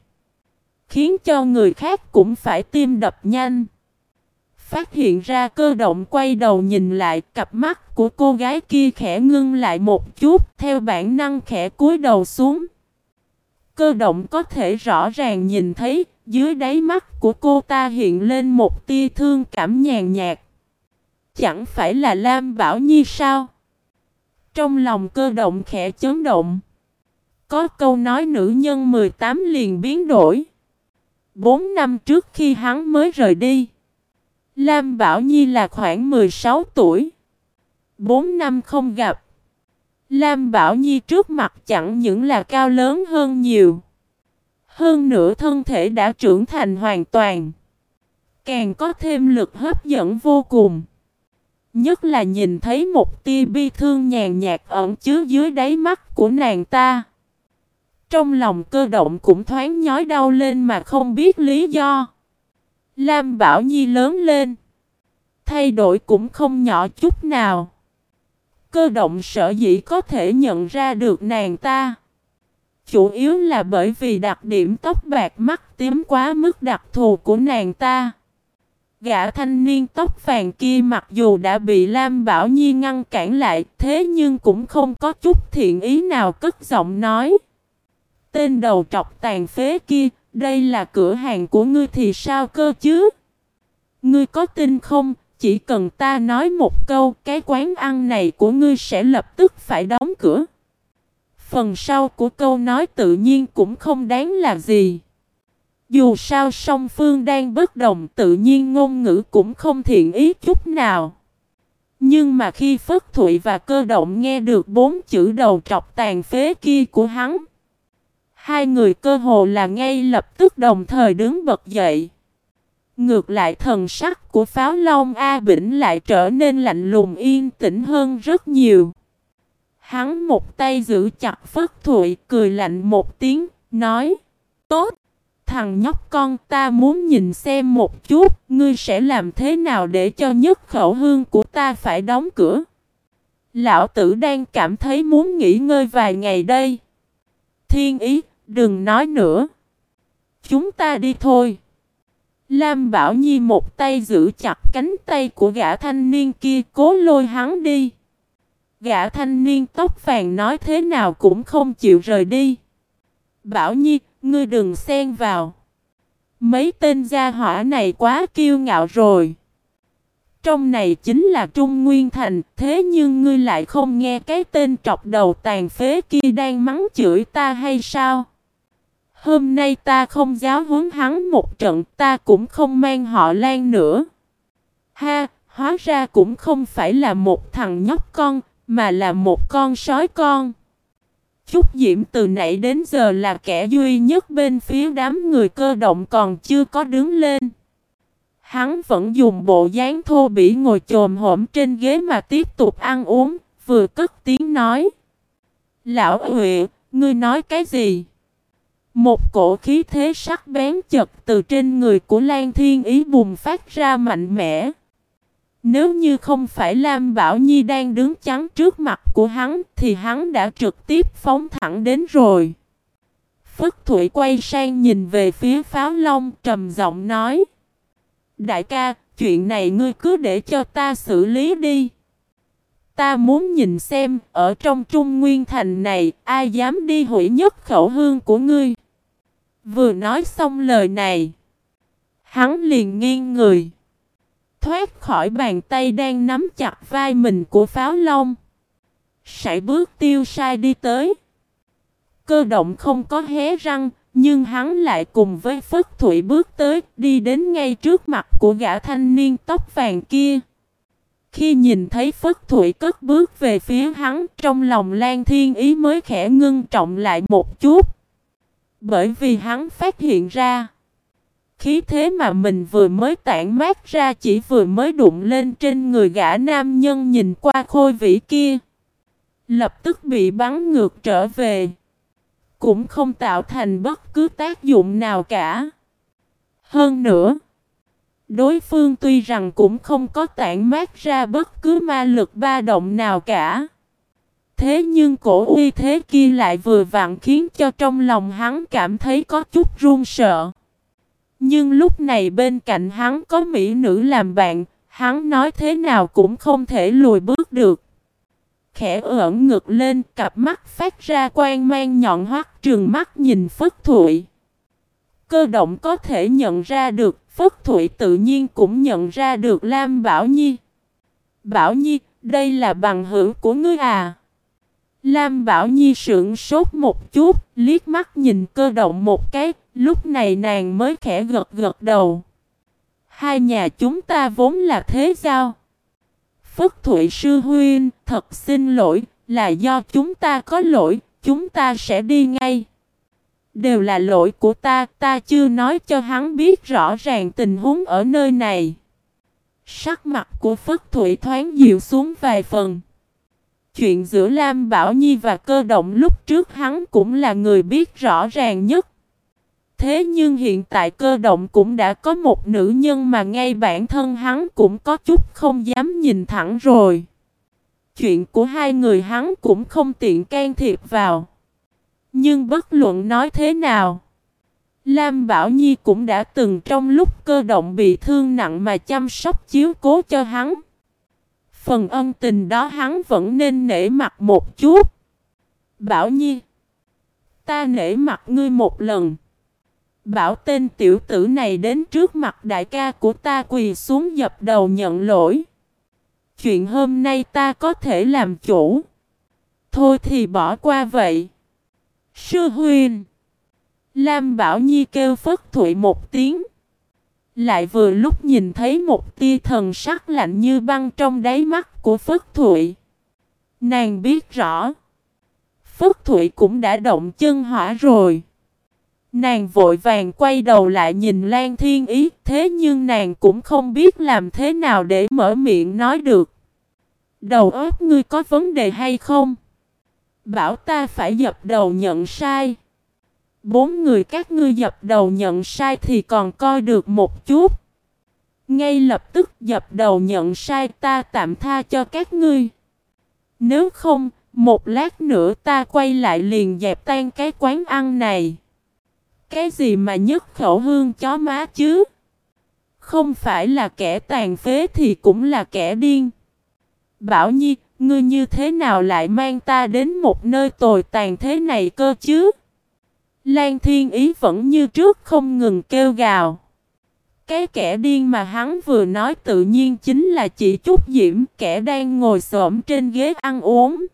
khiến cho người khác cũng phải tim đập nhanh. phát hiện ra cơ động quay đầu nhìn lại cặp mắt của cô gái kia khẽ ngưng lại một chút theo bản năng khẽ cúi đầu xuống. Cơ động có thể rõ ràng nhìn thấy dưới đáy mắt của cô ta hiện lên một tia thương cảm nhàn nhạt. Chẳng phải là Lam Bảo Nhi sao? Trong lòng cơ động khẽ chấn động. Có câu nói nữ nhân 18 liền biến đổi. Bốn năm trước khi hắn mới rời đi. Lam Bảo Nhi là khoảng 16 tuổi. Bốn năm không gặp. Lam Bảo Nhi trước mặt chẳng những là cao lớn hơn nhiều. Hơn nữa thân thể đã trưởng thành hoàn toàn. Càng có thêm lực hấp dẫn vô cùng. Nhất là nhìn thấy một tia bi thương nhàn nhạt ẩn chứa dưới đáy mắt của nàng ta. Trong lòng cơ động cũng thoáng nhói đau lên mà không biết lý do. Lam Bảo Nhi lớn lên. Thay đổi cũng không nhỏ chút nào. Cơ động sợ dĩ có thể nhận ra được nàng ta. Chủ yếu là bởi vì đặc điểm tóc bạc mắt tím quá mức đặc thù của nàng ta. Gã thanh niên tóc vàng kia mặc dù đã bị Lam Bảo Nhi ngăn cản lại thế nhưng cũng không có chút thiện ý nào cất giọng nói. Tên đầu trọc tàn phế kia, đây là cửa hàng của ngươi thì sao cơ chứ? Ngươi có tin không, chỉ cần ta nói một câu, cái quán ăn này của ngươi sẽ lập tức phải đóng cửa. Phần sau của câu nói tự nhiên cũng không đáng là gì. Dù sao song phương đang bất đồng tự nhiên ngôn ngữ cũng không thiện ý chút nào. Nhưng mà khi Phất Thụy và cơ động nghe được bốn chữ đầu trọc tàn phế kia của hắn. Hai người cơ hồ là ngay lập tức đồng thời đứng bật dậy. Ngược lại thần sắc của pháo long A Bỉnh lại trở nên lạnh lùng yên tĩnh hơn rất nhiều. Hắn một tay giữ chặt Phất Thụy cười lạnh một tiếng, nói Tốt, thằng nhóc con ta muốn nhìn xem một chút, ngươi sẽ làm thế nào để cho nhất khẩu hương của ta phải đóng cửa. Lão tử đang cảm thấy muốn nghỉ ngơi vài ngày đây. Thiên ý, đừng nói nữa. Chúng ta đi thôi. Lam Bảo Nhi một tay giữ chặt cánh tay của gã thanh niên kia cố lôi hắn đi. Gã thanh niên tóc vàng nói thế nào cũng không chịu rời đi. Bảo Nhi, ngươi đừng xen vào. Mấy tên gia hỏa này quá kiêu ngạo rồi. Trong này chính là Trung Nguyên Thành, thế nhưng ngươi lại không nghe cái tên trọc đầu tàn phế kia đang mắng chửi ta hay sao? Hôm nay ta không giáo huấn hắn một trận, ta cũng không mang họ lan nữa. Ha, hóa ra cũng không phải là một thằng nhóc con, mà là một con sói con. Trúc Diễm từ nãy đến giờ là kẻ duy nhất bên phía đám người cơ động còn chưa có đứng lên. Hắn vẫn dùng bộ dáng thô bỉ ngồi chồm hổm trên ghế mà tiếp tục ăn uống, vừa cất tiếng nói. Lão Huệ, ngươi nói cái gì? Một cổ khí thế sắc bén chật từ trên người của Lan Thiên Ý bùng phát ra mạnh mẽ. Nếu như không phải Lam Bảo Nhi đang đứng chắn trước mặt của hắn thì hắn đã trực tiếp phóng thẳng đến rồi. Phất Thụy quay sang nhìn về phía Pháo Long trầm giọng nói. Đại ca, chuyện này ngươi cứ để cho ta xử lý đi. Ta muốn nhìn xem, ở trong Trung Nguyên Thành này, ai dám đi hủy nhất khẩu hương của ngươi. Vừa nói xong lời này, hắn liền nghiêng người thoát khỏi bàn tay đang nắm chặt vai mình của pháo long. Sải bước tiêu sai đi tới. Cơ động không có hé răng, nhưng hắn lại cùng với Phất Thụy bước tới, đi đến ngay trước mặt của gã thanh niên tóc vàng kia. Khi nhìn thấy Phất Thụy cất bước về phía hắn, trong lòng Lan Thiên Ý mới khẽ ngưng trọng lại một chút. Bởi vì hắn phát hiện ra, khí thế mà mình vừa mới tản mát ra chỉ vừa mới đụng lên trên người gã nam nhân nhìn qua khôi vĩ kia. Lập tức bị bắn ngược trở về. Cũng không tạo thành bất cứ tác dụng nào cả. Hơn nữa, đối phương tuy rằng cũng không có tản mát ra bất cứ ma lực ba động nào cả. Thế nhưng cổ uy thế kia lại vừa vặn khiến cho trong lòng hắn cảm thấy có chút run sợ. Nhưng lúc này bên cạnh hắn có mỹ nữ làm bạn, hắn nói thế nào cũng không thể lùi bước được. Khẽ ẩn ngực lên, cặp mắt phát ra quang mang nhọn hoắt trường mắt nhìn Phất Thụy. Cơ động có thể nhận ra được, Phất Thụy tự nhiên cũng nhận ra được Lam Bảo Nhi. Bảo Nhi, đây là bằng hữu của ngươi à? Lam Bảo Nhi sững sốt một chút, liếc mắt nhìn cơ động một cái, lúc này nàng mới khẽ gật gật đầu. Hai nhà chúng ta vốn là thế giao. Phất Thụy Sư huyên thật xin lỗi, là do chúng ta có lỗi, chúng ta sẽ đi ngay. Đều là lỗi của ta, ta chưa nói cho hắn biết rõ ràng tình huống ở nơi này. Sắc mặt của Phất Thụy thoáng dịu xuống vài phần. Chuyện giữa Lam Bảo Nhi và cơ động lúc trước hắn cũng là người biết rõ ràng nhất. Thế nhưng hiện tại cơ động cũng đã có một nữ nhân mà ngay bản thân hắn cũng có chút không dám nhìn thẳng rồi. Chuyện của hai người hắn cũng không tiện can thiệp vào. Nhưng bất luận nói thế nào, Lam Bảo Nhi cũng đã từng trong lúc cơ động bị thương nặng mà chăm sóc chiếu cố cho hắn. Phần ân tình đó hắn vẫn nên nể mặt một chút. Bảo Nhi, ta nể mặt ngươi một lần. Bảo tên tiểu tử này đến trước mặt đại ca của ta quỳ xuống dập đầu nhận lỗi. Chuyện hôm nay ta có thể làm chủ. Thôi thì bỏ qua vậy. Sư Huyền. Lam Bảo Nhi kêu phất thụy một tiếng. Lại vừa lúc nhìn thấy một tia thần sắc lạnh như băng trong đáy mắt của Phất Thụy. Nàng biết rõ. Phất Thụy cũng đã động chân hỏa rồi. Nàng vội vàng quay đầu lại nhìn Lan Thiên Ý, thế nhưng nàng cũng không biết làm thế nào để mở miệng nói được. Đầu óc ngươi có vấn đề hay không? Bảo ta phải dập đầu nhận sai. Bốn người các ngươi dập đầu nhận sai thì còn coi được một chút. Ngay lập tức dập đầu nhận sai ta tạm tha cho các ngươi. Nếu không, một lát nữa ta quay lại liền dẹp tan cái quán ăn này. Cái gì mà nhất khẩu hương chó má chứ? Không phải là kẻ tàn phế thì cũng là kẻ điên. Bảo Nhi, ngươi như thế nào lại mang ta đến một nơi tồi tàn thế này cơ chứ? Lan Thiên Ý vẫn như trước không ngừng kêu gào. Cái kẻ điên mà hắn vừa nói tự nhiên chính là chỉ chút diễm, kẻ đang ngồi xổm trên ghế ăn uống.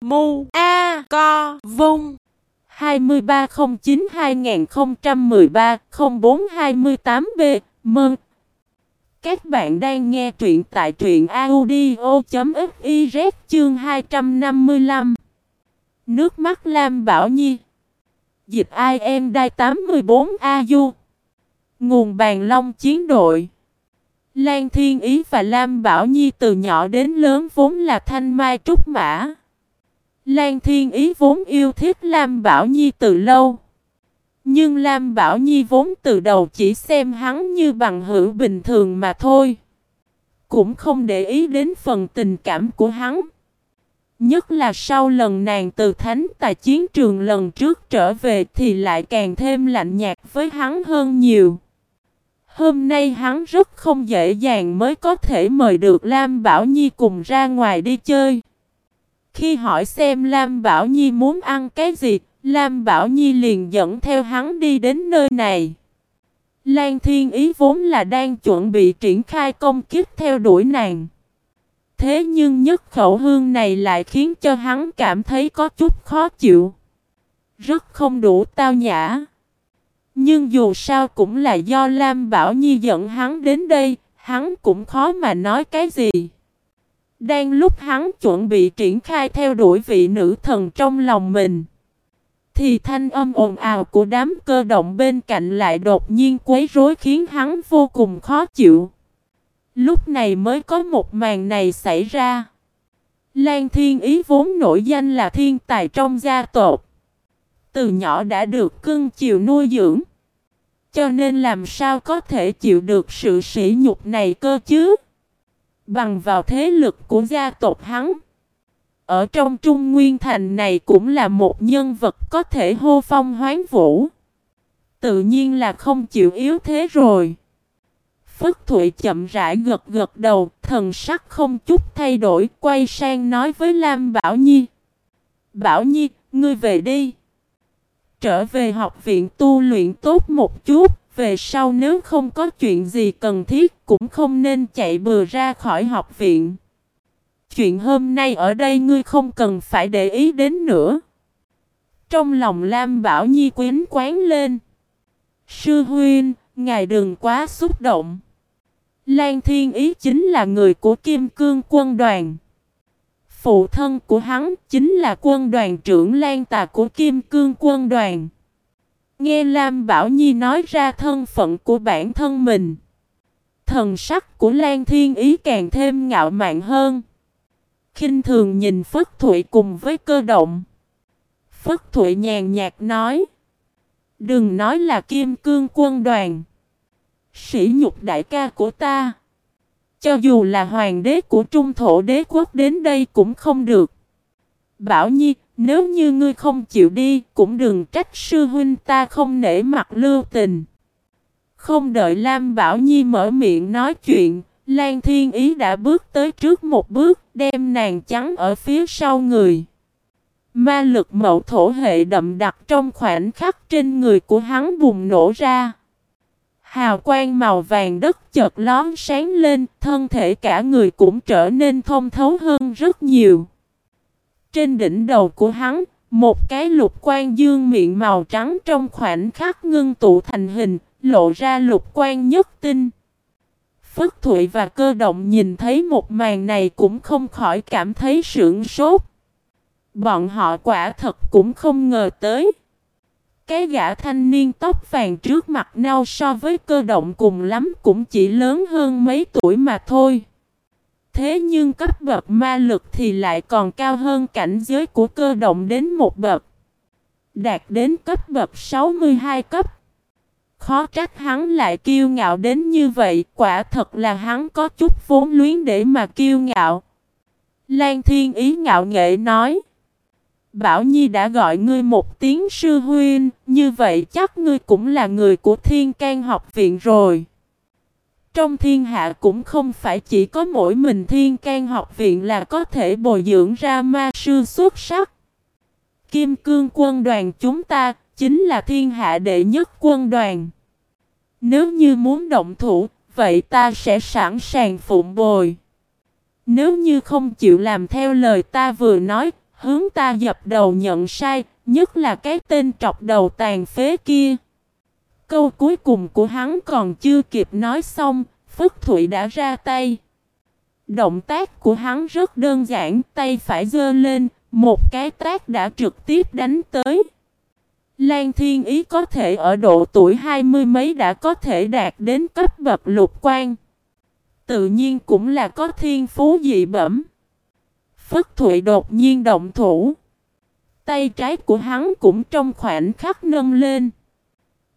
Mu A Co Vung. 2309-2013-0428B Mơn Các bạn đang nghe truyện tại truyện audio.fiz chương 255 Nước mắt Lam Bảo Nhi. Dịch IM Đai 84 AU Nguồn bàn long chiến đội Lan Thiên Ý và Lam Bảo Nhi từ nhỏ đến lớn vốn là thanh mai trúc mã. Lan Thiên Ý vốn yêu thích Lam Bảo Nhi từ lâu. Nhưng Lam Bảo Nhi vốn từ đầu chỉ xem hắn như bằng hữu bình thường mà thôi. Cũng không để ý đến phần tình cảm của hắn. Nhất là sau lần nàng từ thánh tài chiến trường lần trước trở về thì lại càng thêm lạnh nhạt với hắn hơn nhiều. Hôm nay hắn rất không dễ dàng mới có thể mời được Lam Bảo Nhi cùng ra ngoài đi chơi. Khi hỏi xem Lam Bảo Nhi muốn ăn cái gì, Lam Bảo Nhi liền dẫn theo hắn đi đến nơi này. Lan Thiên Ý vốn là đang chuẩn bị triển khai công kích theo đuổi nàng. Thế nhưng nhất khẩu hương này lại khiến cho hắn cảm thấy có chút khó chịu. Rất không đủ tao nhã. Nhưng dù sao cũng là do Lam Bảo Nhi dẫn hắn đến đây, hắn cũng khó mà nói cái gì. Đang lúc hắn chuẩn bị triển khai theo đuổi vị nữ thần trong lòng mình. Thì thanh âm ồn ào của đám cơ động bên cạnh lại đột nhiên quấy rối khiến hắn vô cùng khó chịu. Lúc này mới có một màn này xảy ra. Lan Thiên Ý vốn nổi danh là thiên tài trong gia tộc. Từ nhỏ đã được cưng chiều nuôi dưỡng. Cho nên làm sao có thể chịu được sự sỉ nhục này cơ chứ? Bằng vào thế lực của gia tộc hắn. Ở trong Trung Nguyên Thành này cũng là một nhân vật có thể hô phong hoán vũ. Tự nhiên là không chịu yếu thế rồi. Phất Thụy chậm rãi gật gật đầu, thần sắc không chút thay đổi, quay sang nói với Lam Bảo Nhi. Bảo Nhi, ngươi về đi. Trở về học viện tu luyện tốt một chút, về sau nếu không có chuyện gì cần thiết cũng không nên chạy bừa ra khỏi học viện. Chuyện hôm nay ở đây ngươi không cần phải để ý đến nữa. Trong lòng Lam Bảo Nhi quyến quán lên. Sư huynh, ngài đừng quá xúc động. Lan Thiên Ý chính là người của Kim Cương quân đoàn. Phụ thân của hắn chính là quân đoàn trưởng Lan Tà của Kim Cương quân đoàn. Nghe Lam Bảo Nhi nói ra thân phận của bản thân mình. Thần sắc của Lan Thiên Ý càng thêm ngạo mạn hơn. khinh thường nhìn Phất Thụy cùng với cơ động. Phất Thụy nhàn nhạt nói. Đừng nói là kim cương quân đoàn. Sĩ nhục đại ca của ta. Cho dù là hoàng đế của trung thổ đế quốc đến đây cũng không được. Bảo Nhi, nếu như ngươi không chịu đi, cũng đừng trách sư huynh ta không nể mặt lưu tình. Không đợi Lam Bảo Nhi mở miệng nói chuyện, Lan Thiên Ý đã bước tới trước một bước, đem nàng trắng ở phía sau người. Ma lực mậu thổ hệ đậm đặc trong khoảnh khắc trên người của hắn bùng nổ ra. Hào quang màu vàng đất chợt lón sáng lên, thân thể cả người cũng trở nên thông thấu hơn rất nhiều. Trên đỉnh đầu của hắn, một cái lục quan dương miệng màu trắng trong khoảnh khắc ngưng tụ thành hình, lộ ra lục quan nhất tinh. Phất Thụy và cơ động nhìn thấy một màn này cũng không khỏi cảm thấy sưởng sốt. Bọn họ quả thật cũng không ngờ tới. Cái gã thanh niên tóc vàng trước mặt nhau so với cơ động cùng lắm cũng chỉ lớn hơn mấy tuổi mà thôi. Thế nhưng cấp bậc ma lực thì lại còn cao hơn cảnh giới của cơ động đến một bậc. Đạt đến cấp bậc 62 cấp. Khó trách hắn lại kiêu ngạo đến như vậy, quả thật là hắn có chút vốn luyến để mà kiêu ngạo. Lan Thiên Ý ngạo nghệ nói. Bảo Nhi đã gọi ngươi một tiếng sư huynh, như vậy chắc ngươi cũng là người của thiên can học viện rồi. Trong thiên hạ cũng không phải chỉ có mỗi mình thiên can học viện là có thể bồi dưỡng ra ma sư xuất sắc. Kim cương quân đoàn chúng ta chính là thiên hạ đệ nhất quân đoàn. Nếu như muốn động thủ, vậy ta sẽ sẵn sàng phụng bồi. Nếu như không chịu làm theo lời ta vừa nói, hướng ta dập đầu nhận sai, nhất là cái tên trọc đầu tàn phế kia. Câu cuối cùng của hắn còn chưa kịp nói xong, Phất Thụy đã ra tay. Động tác của hắn rất đơn giản, tay phải giơ lên, một cái tác đã trực tiếp đánh tới. Lan Thiên Ý có thể ở độ tuổi hai mươi mấy đã có thể đạt đến cấp bậc lục quan. Tự nhiên cũng là có thiên phú dị bẩm. Phất Thụy đột nhiên động thủ. Tay trái của hắn cũng trong khoảnh khắc nâng lên.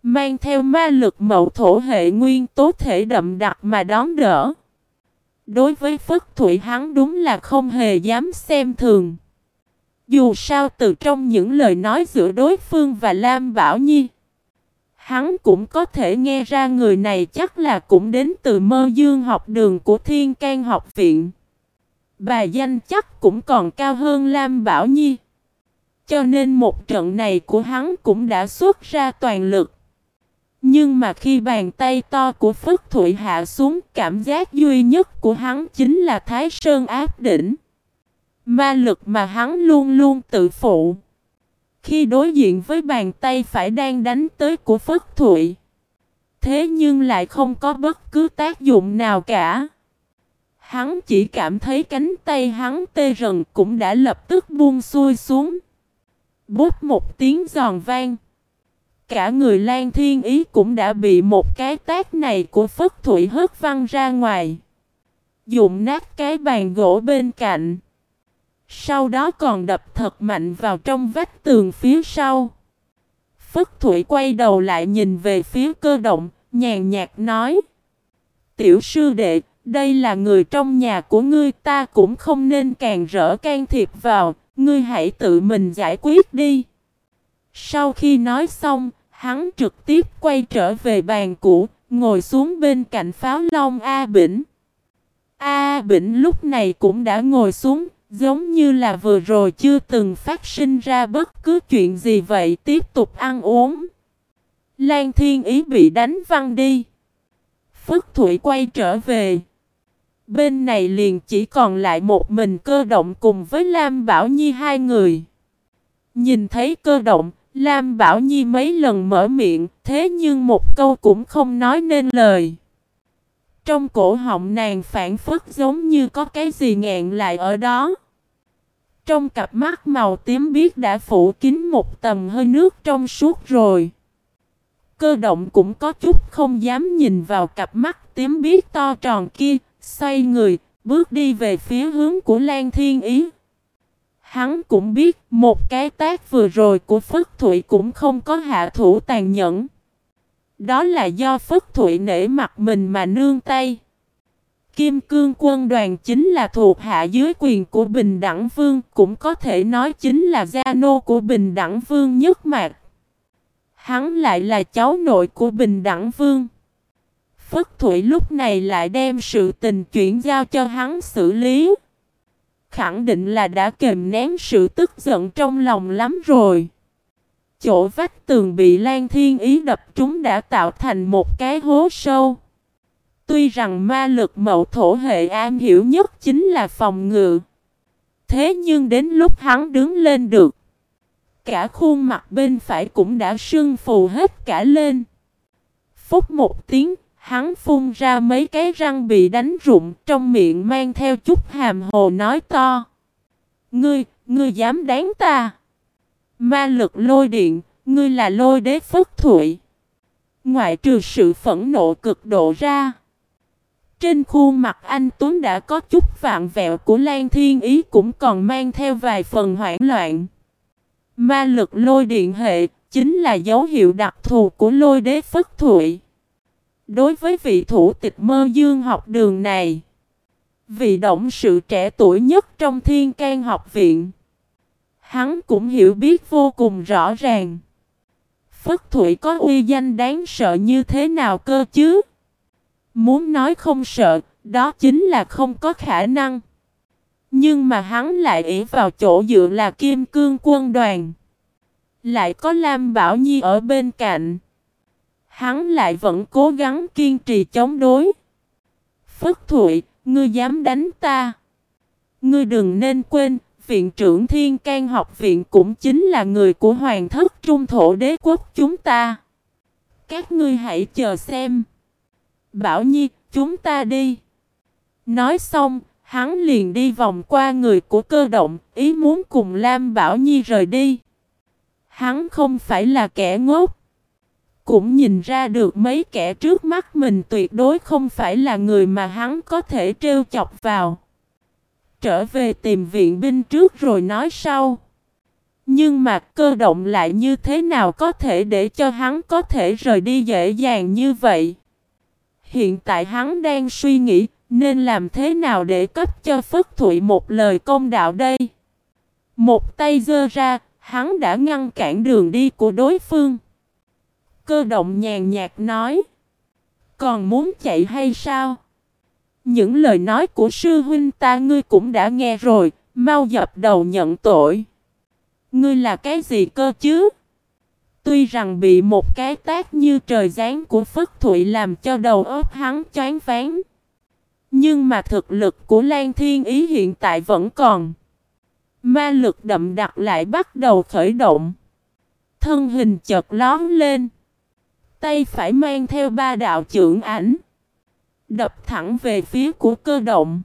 Mang theo ma lực mậu thổ hệ nguyên tố thể đậm đặc mà đón đỡ. Đối với Phất Thụy hắn đúng là không hề dám xem thường. Dù sao từ trong những lời nói giữa đối phương và Lam Bảo Nhi. Hắn cũng có thể nghe ra người này chắc là cũng đến từ mơ dương học đường của Thiên can học viện. Bà danh chắc cũng còn cao hơn Lam Bảo Nhi. Cho nên một trận này của hắn cũng đã xuất ra toàn lực. Nhưng mà khi bàn tay to của Phất Thụy hạ xuống, cảm giác duy nhất của hắn chính là Thái Sơn áp đỉnh. Ma lực mà hắn luôn luôn tự phụ. Khi đối diện với bàn tay phải đang đánh tới của Phất Thụy. Thế nhưng lại không có bất cứ tác dụng nào cả. Hắn chỉ cảm thấy cánh tay hắn tê rần cũng đã lập tức buông xuôi xuống. Bút một tiếng giòn vang. Cả người Lan Thiên Ý cũng đã bị một cái tác này của Phất Thủy hất văng ra ngoài. Dụng nát cái bàn gỗ bên cạnh. Sau đó còn đập thật mạnh vào trong vách tường phía sau. Phất Thủy quay đầu lại nhìn về phía cơ động, nhàn nhạt nói. Tiểu sư đệ, đây là người trong nhà của ngươi ta cũng không nên càng rỡ can thiệp vào, ngươi hãy tự mình giải quyết đi. Sau khi nói xong, Hắn trực tiếp quay trở về bàn cũ, ngồi xuống bên cạnh pháo long A Bỉnh. A Bỉnh lúc này cũng đã ngồi xuống, giống như là vừa rồi chưa từng phát sinh ra bất cứ chuyện gì vậy, tiếp tục ăn uống. Lan Thiên Ý bị đánh văng đi. Phất Thụy quay trở về. Bên này liền chỉ còn lại một mình cơ động cùng với Lam Bảo Nhi hai người. Nhìn thấy cơ động, Lam Bảo Nhi mấy lần mở miệng, thế nhưng một câu cũng không nói nên lời. Trong cổ họng nàng phản phất giống như có cái gì nghẹn lại ở đó. Trong cặp mắt màu tím biết đã phủ kín một tầm hơi nước trong suốt rồi. Cơ động cũng có chút không dám nhìn vào cặp mắt tím biết to tròn kia, xoay người, bước đi về phía hướng của Lan Thiên Ý. Hắn cũng biết một cái tác vừa rồi của Phất Thụy cũng không có hạ thủ tàn nhẫn. Đó là do Phất Thụy nể mặt mình mà nương tay. Kim Cương quân đoàn chính là thuộc hạ dưới quyền của Bình Đẳng Vương, cũng có thể nói chính là gia nô của Bình Đẳng Vương nhất mạc. Hắn lại là cháu nội của Bình Đẳng Vương. Phất Thụy lúc này lại đem sự tình chuyển giao cho hắn xử lý. Khẳng định là đã kềm nén sự tức giận trong lòng lắm rồi. Chỗ vách tường bị Lan Thiên Ý đập trúng đã tạo thành một cái hố sâu. Tuy rằng ma lực mậu thổ hệ am hiểu nhất chính là phòng ngự. Thế nhưng đến lúc hắn đứng lên được, cả khuôn mặt bên phải cũng đã sưng phù hết cả lên. Phúc một tiếng, hắn phun ra mấy cái răng bị đánh rụng trong miệng mang theo chút hàm hồ nói to. Ngươi, ngươi dám đánh ta. Ma lực lôi điện, ngươi là lôi đế phất thụy. Ngoại trừ sự phẫn nộ cực độ ra. Trên khuôn mặt anh Tuấn đã có chút vạn vẹo của Lan Thiên Ý cũng còn mang theo vài phần hoảng loạn. Ma lực lôi điện hệ chính là dấu hiệu đặc thù của lôi đế phất thụy. Đối với vị thủ tịch mơ dương học đường này, vị động sự trẻ tuổi nhất trong thiên can học viện, hắn cũng hiểu biết vô cùng rõ ràng. Phất Thụy có uy danh đáng sợ như thế nào cơ chứ? Muốn nói không sợ, đó chính là không có khả năng. Nhưng mà hắn lại ỷ vào chỗ dựa là kim cương quân đoàn. Lại có Lam Bảo Nhi ở bên cạnh. Hắn lại vẫn cố gắng kiên trì chống đối. Phất Thụy, ngươi dám đánh ta. Ngươi đừng nên quên, viện trưởng Thiên can học viện cũng chính là người của hoàng thất trung thổ đế quốc chúng ta. Các ngươi hãy chờ xem. Bảo Nhi, chúng ta đi. Nói xong, hắn liền đi vòng qua người của cơ động, ý muốn cùng Lam Bảo Nhi rời đi. Hắn không phải là kẻ ngốc. Cũng nhìn ra được mấy kẻ trước mắt mình tuyệt đối không phải là người mà hắn có thể trêu chọc vào. Trở về tìm viện binh trước rồi nói sau. Nhưng mà cơ động lại như thế nào có thể để cho hắn có thể rời đi dễ dàng như vậy? Hiện tại hắn đang suy nghĩ nên làm thế nào để cấp cho Phất Thụy một lời công đạo đây? Một tay giơ ra, hắn đã ngăn cản đường đi của đối phương. Cơ động nhàn nhạt nói. Còn muốn chạy hay sao? Những lời nói của sư huynh ta ngươi cũng đã nghe rồi, mau dập đầu nhận tội. Ngươi là cái gì cơ chứ? Tuy rằng bị một cái tác như trời giáng của Phất Thụy làm cho đầu óc hắn choáng váng. Nhưng mà thực lực của Lan Thiên Ý hiện tại vẫn còn. Ma lực đậm đặc lại bắt đầu khởi động. Thân hình chợt lón lên. Tay phải mang theo ba đạo trưởng ảnh. Đập thẳng về phía của cơ động.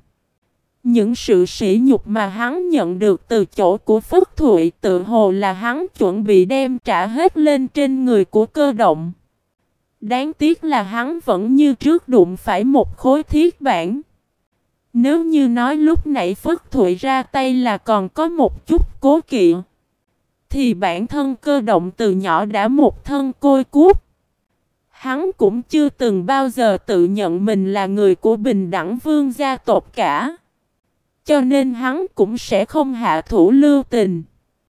Những sự sỉ nhục mà hắn nhận được từ chỗ của Phất Thụy tự hồ là hắn chuẩn bị đem trả hết lên trên người của cơ động. Đáng tiếc là hắn vẫn như trước đụng phải một khối thiết bản. Nếu như nói lúc nãy Phất Thụy ra tay là còn có một chút cố kỵ, thì bản thân cơ động từ nhỏ đã một thân côi cút. Hắn cũng chưa từng bao giờ tự nhận mình là người của bình đẳng vương gia tộc cả. Cho nên hắn cũng sẽ không hạ thủ lưu tình.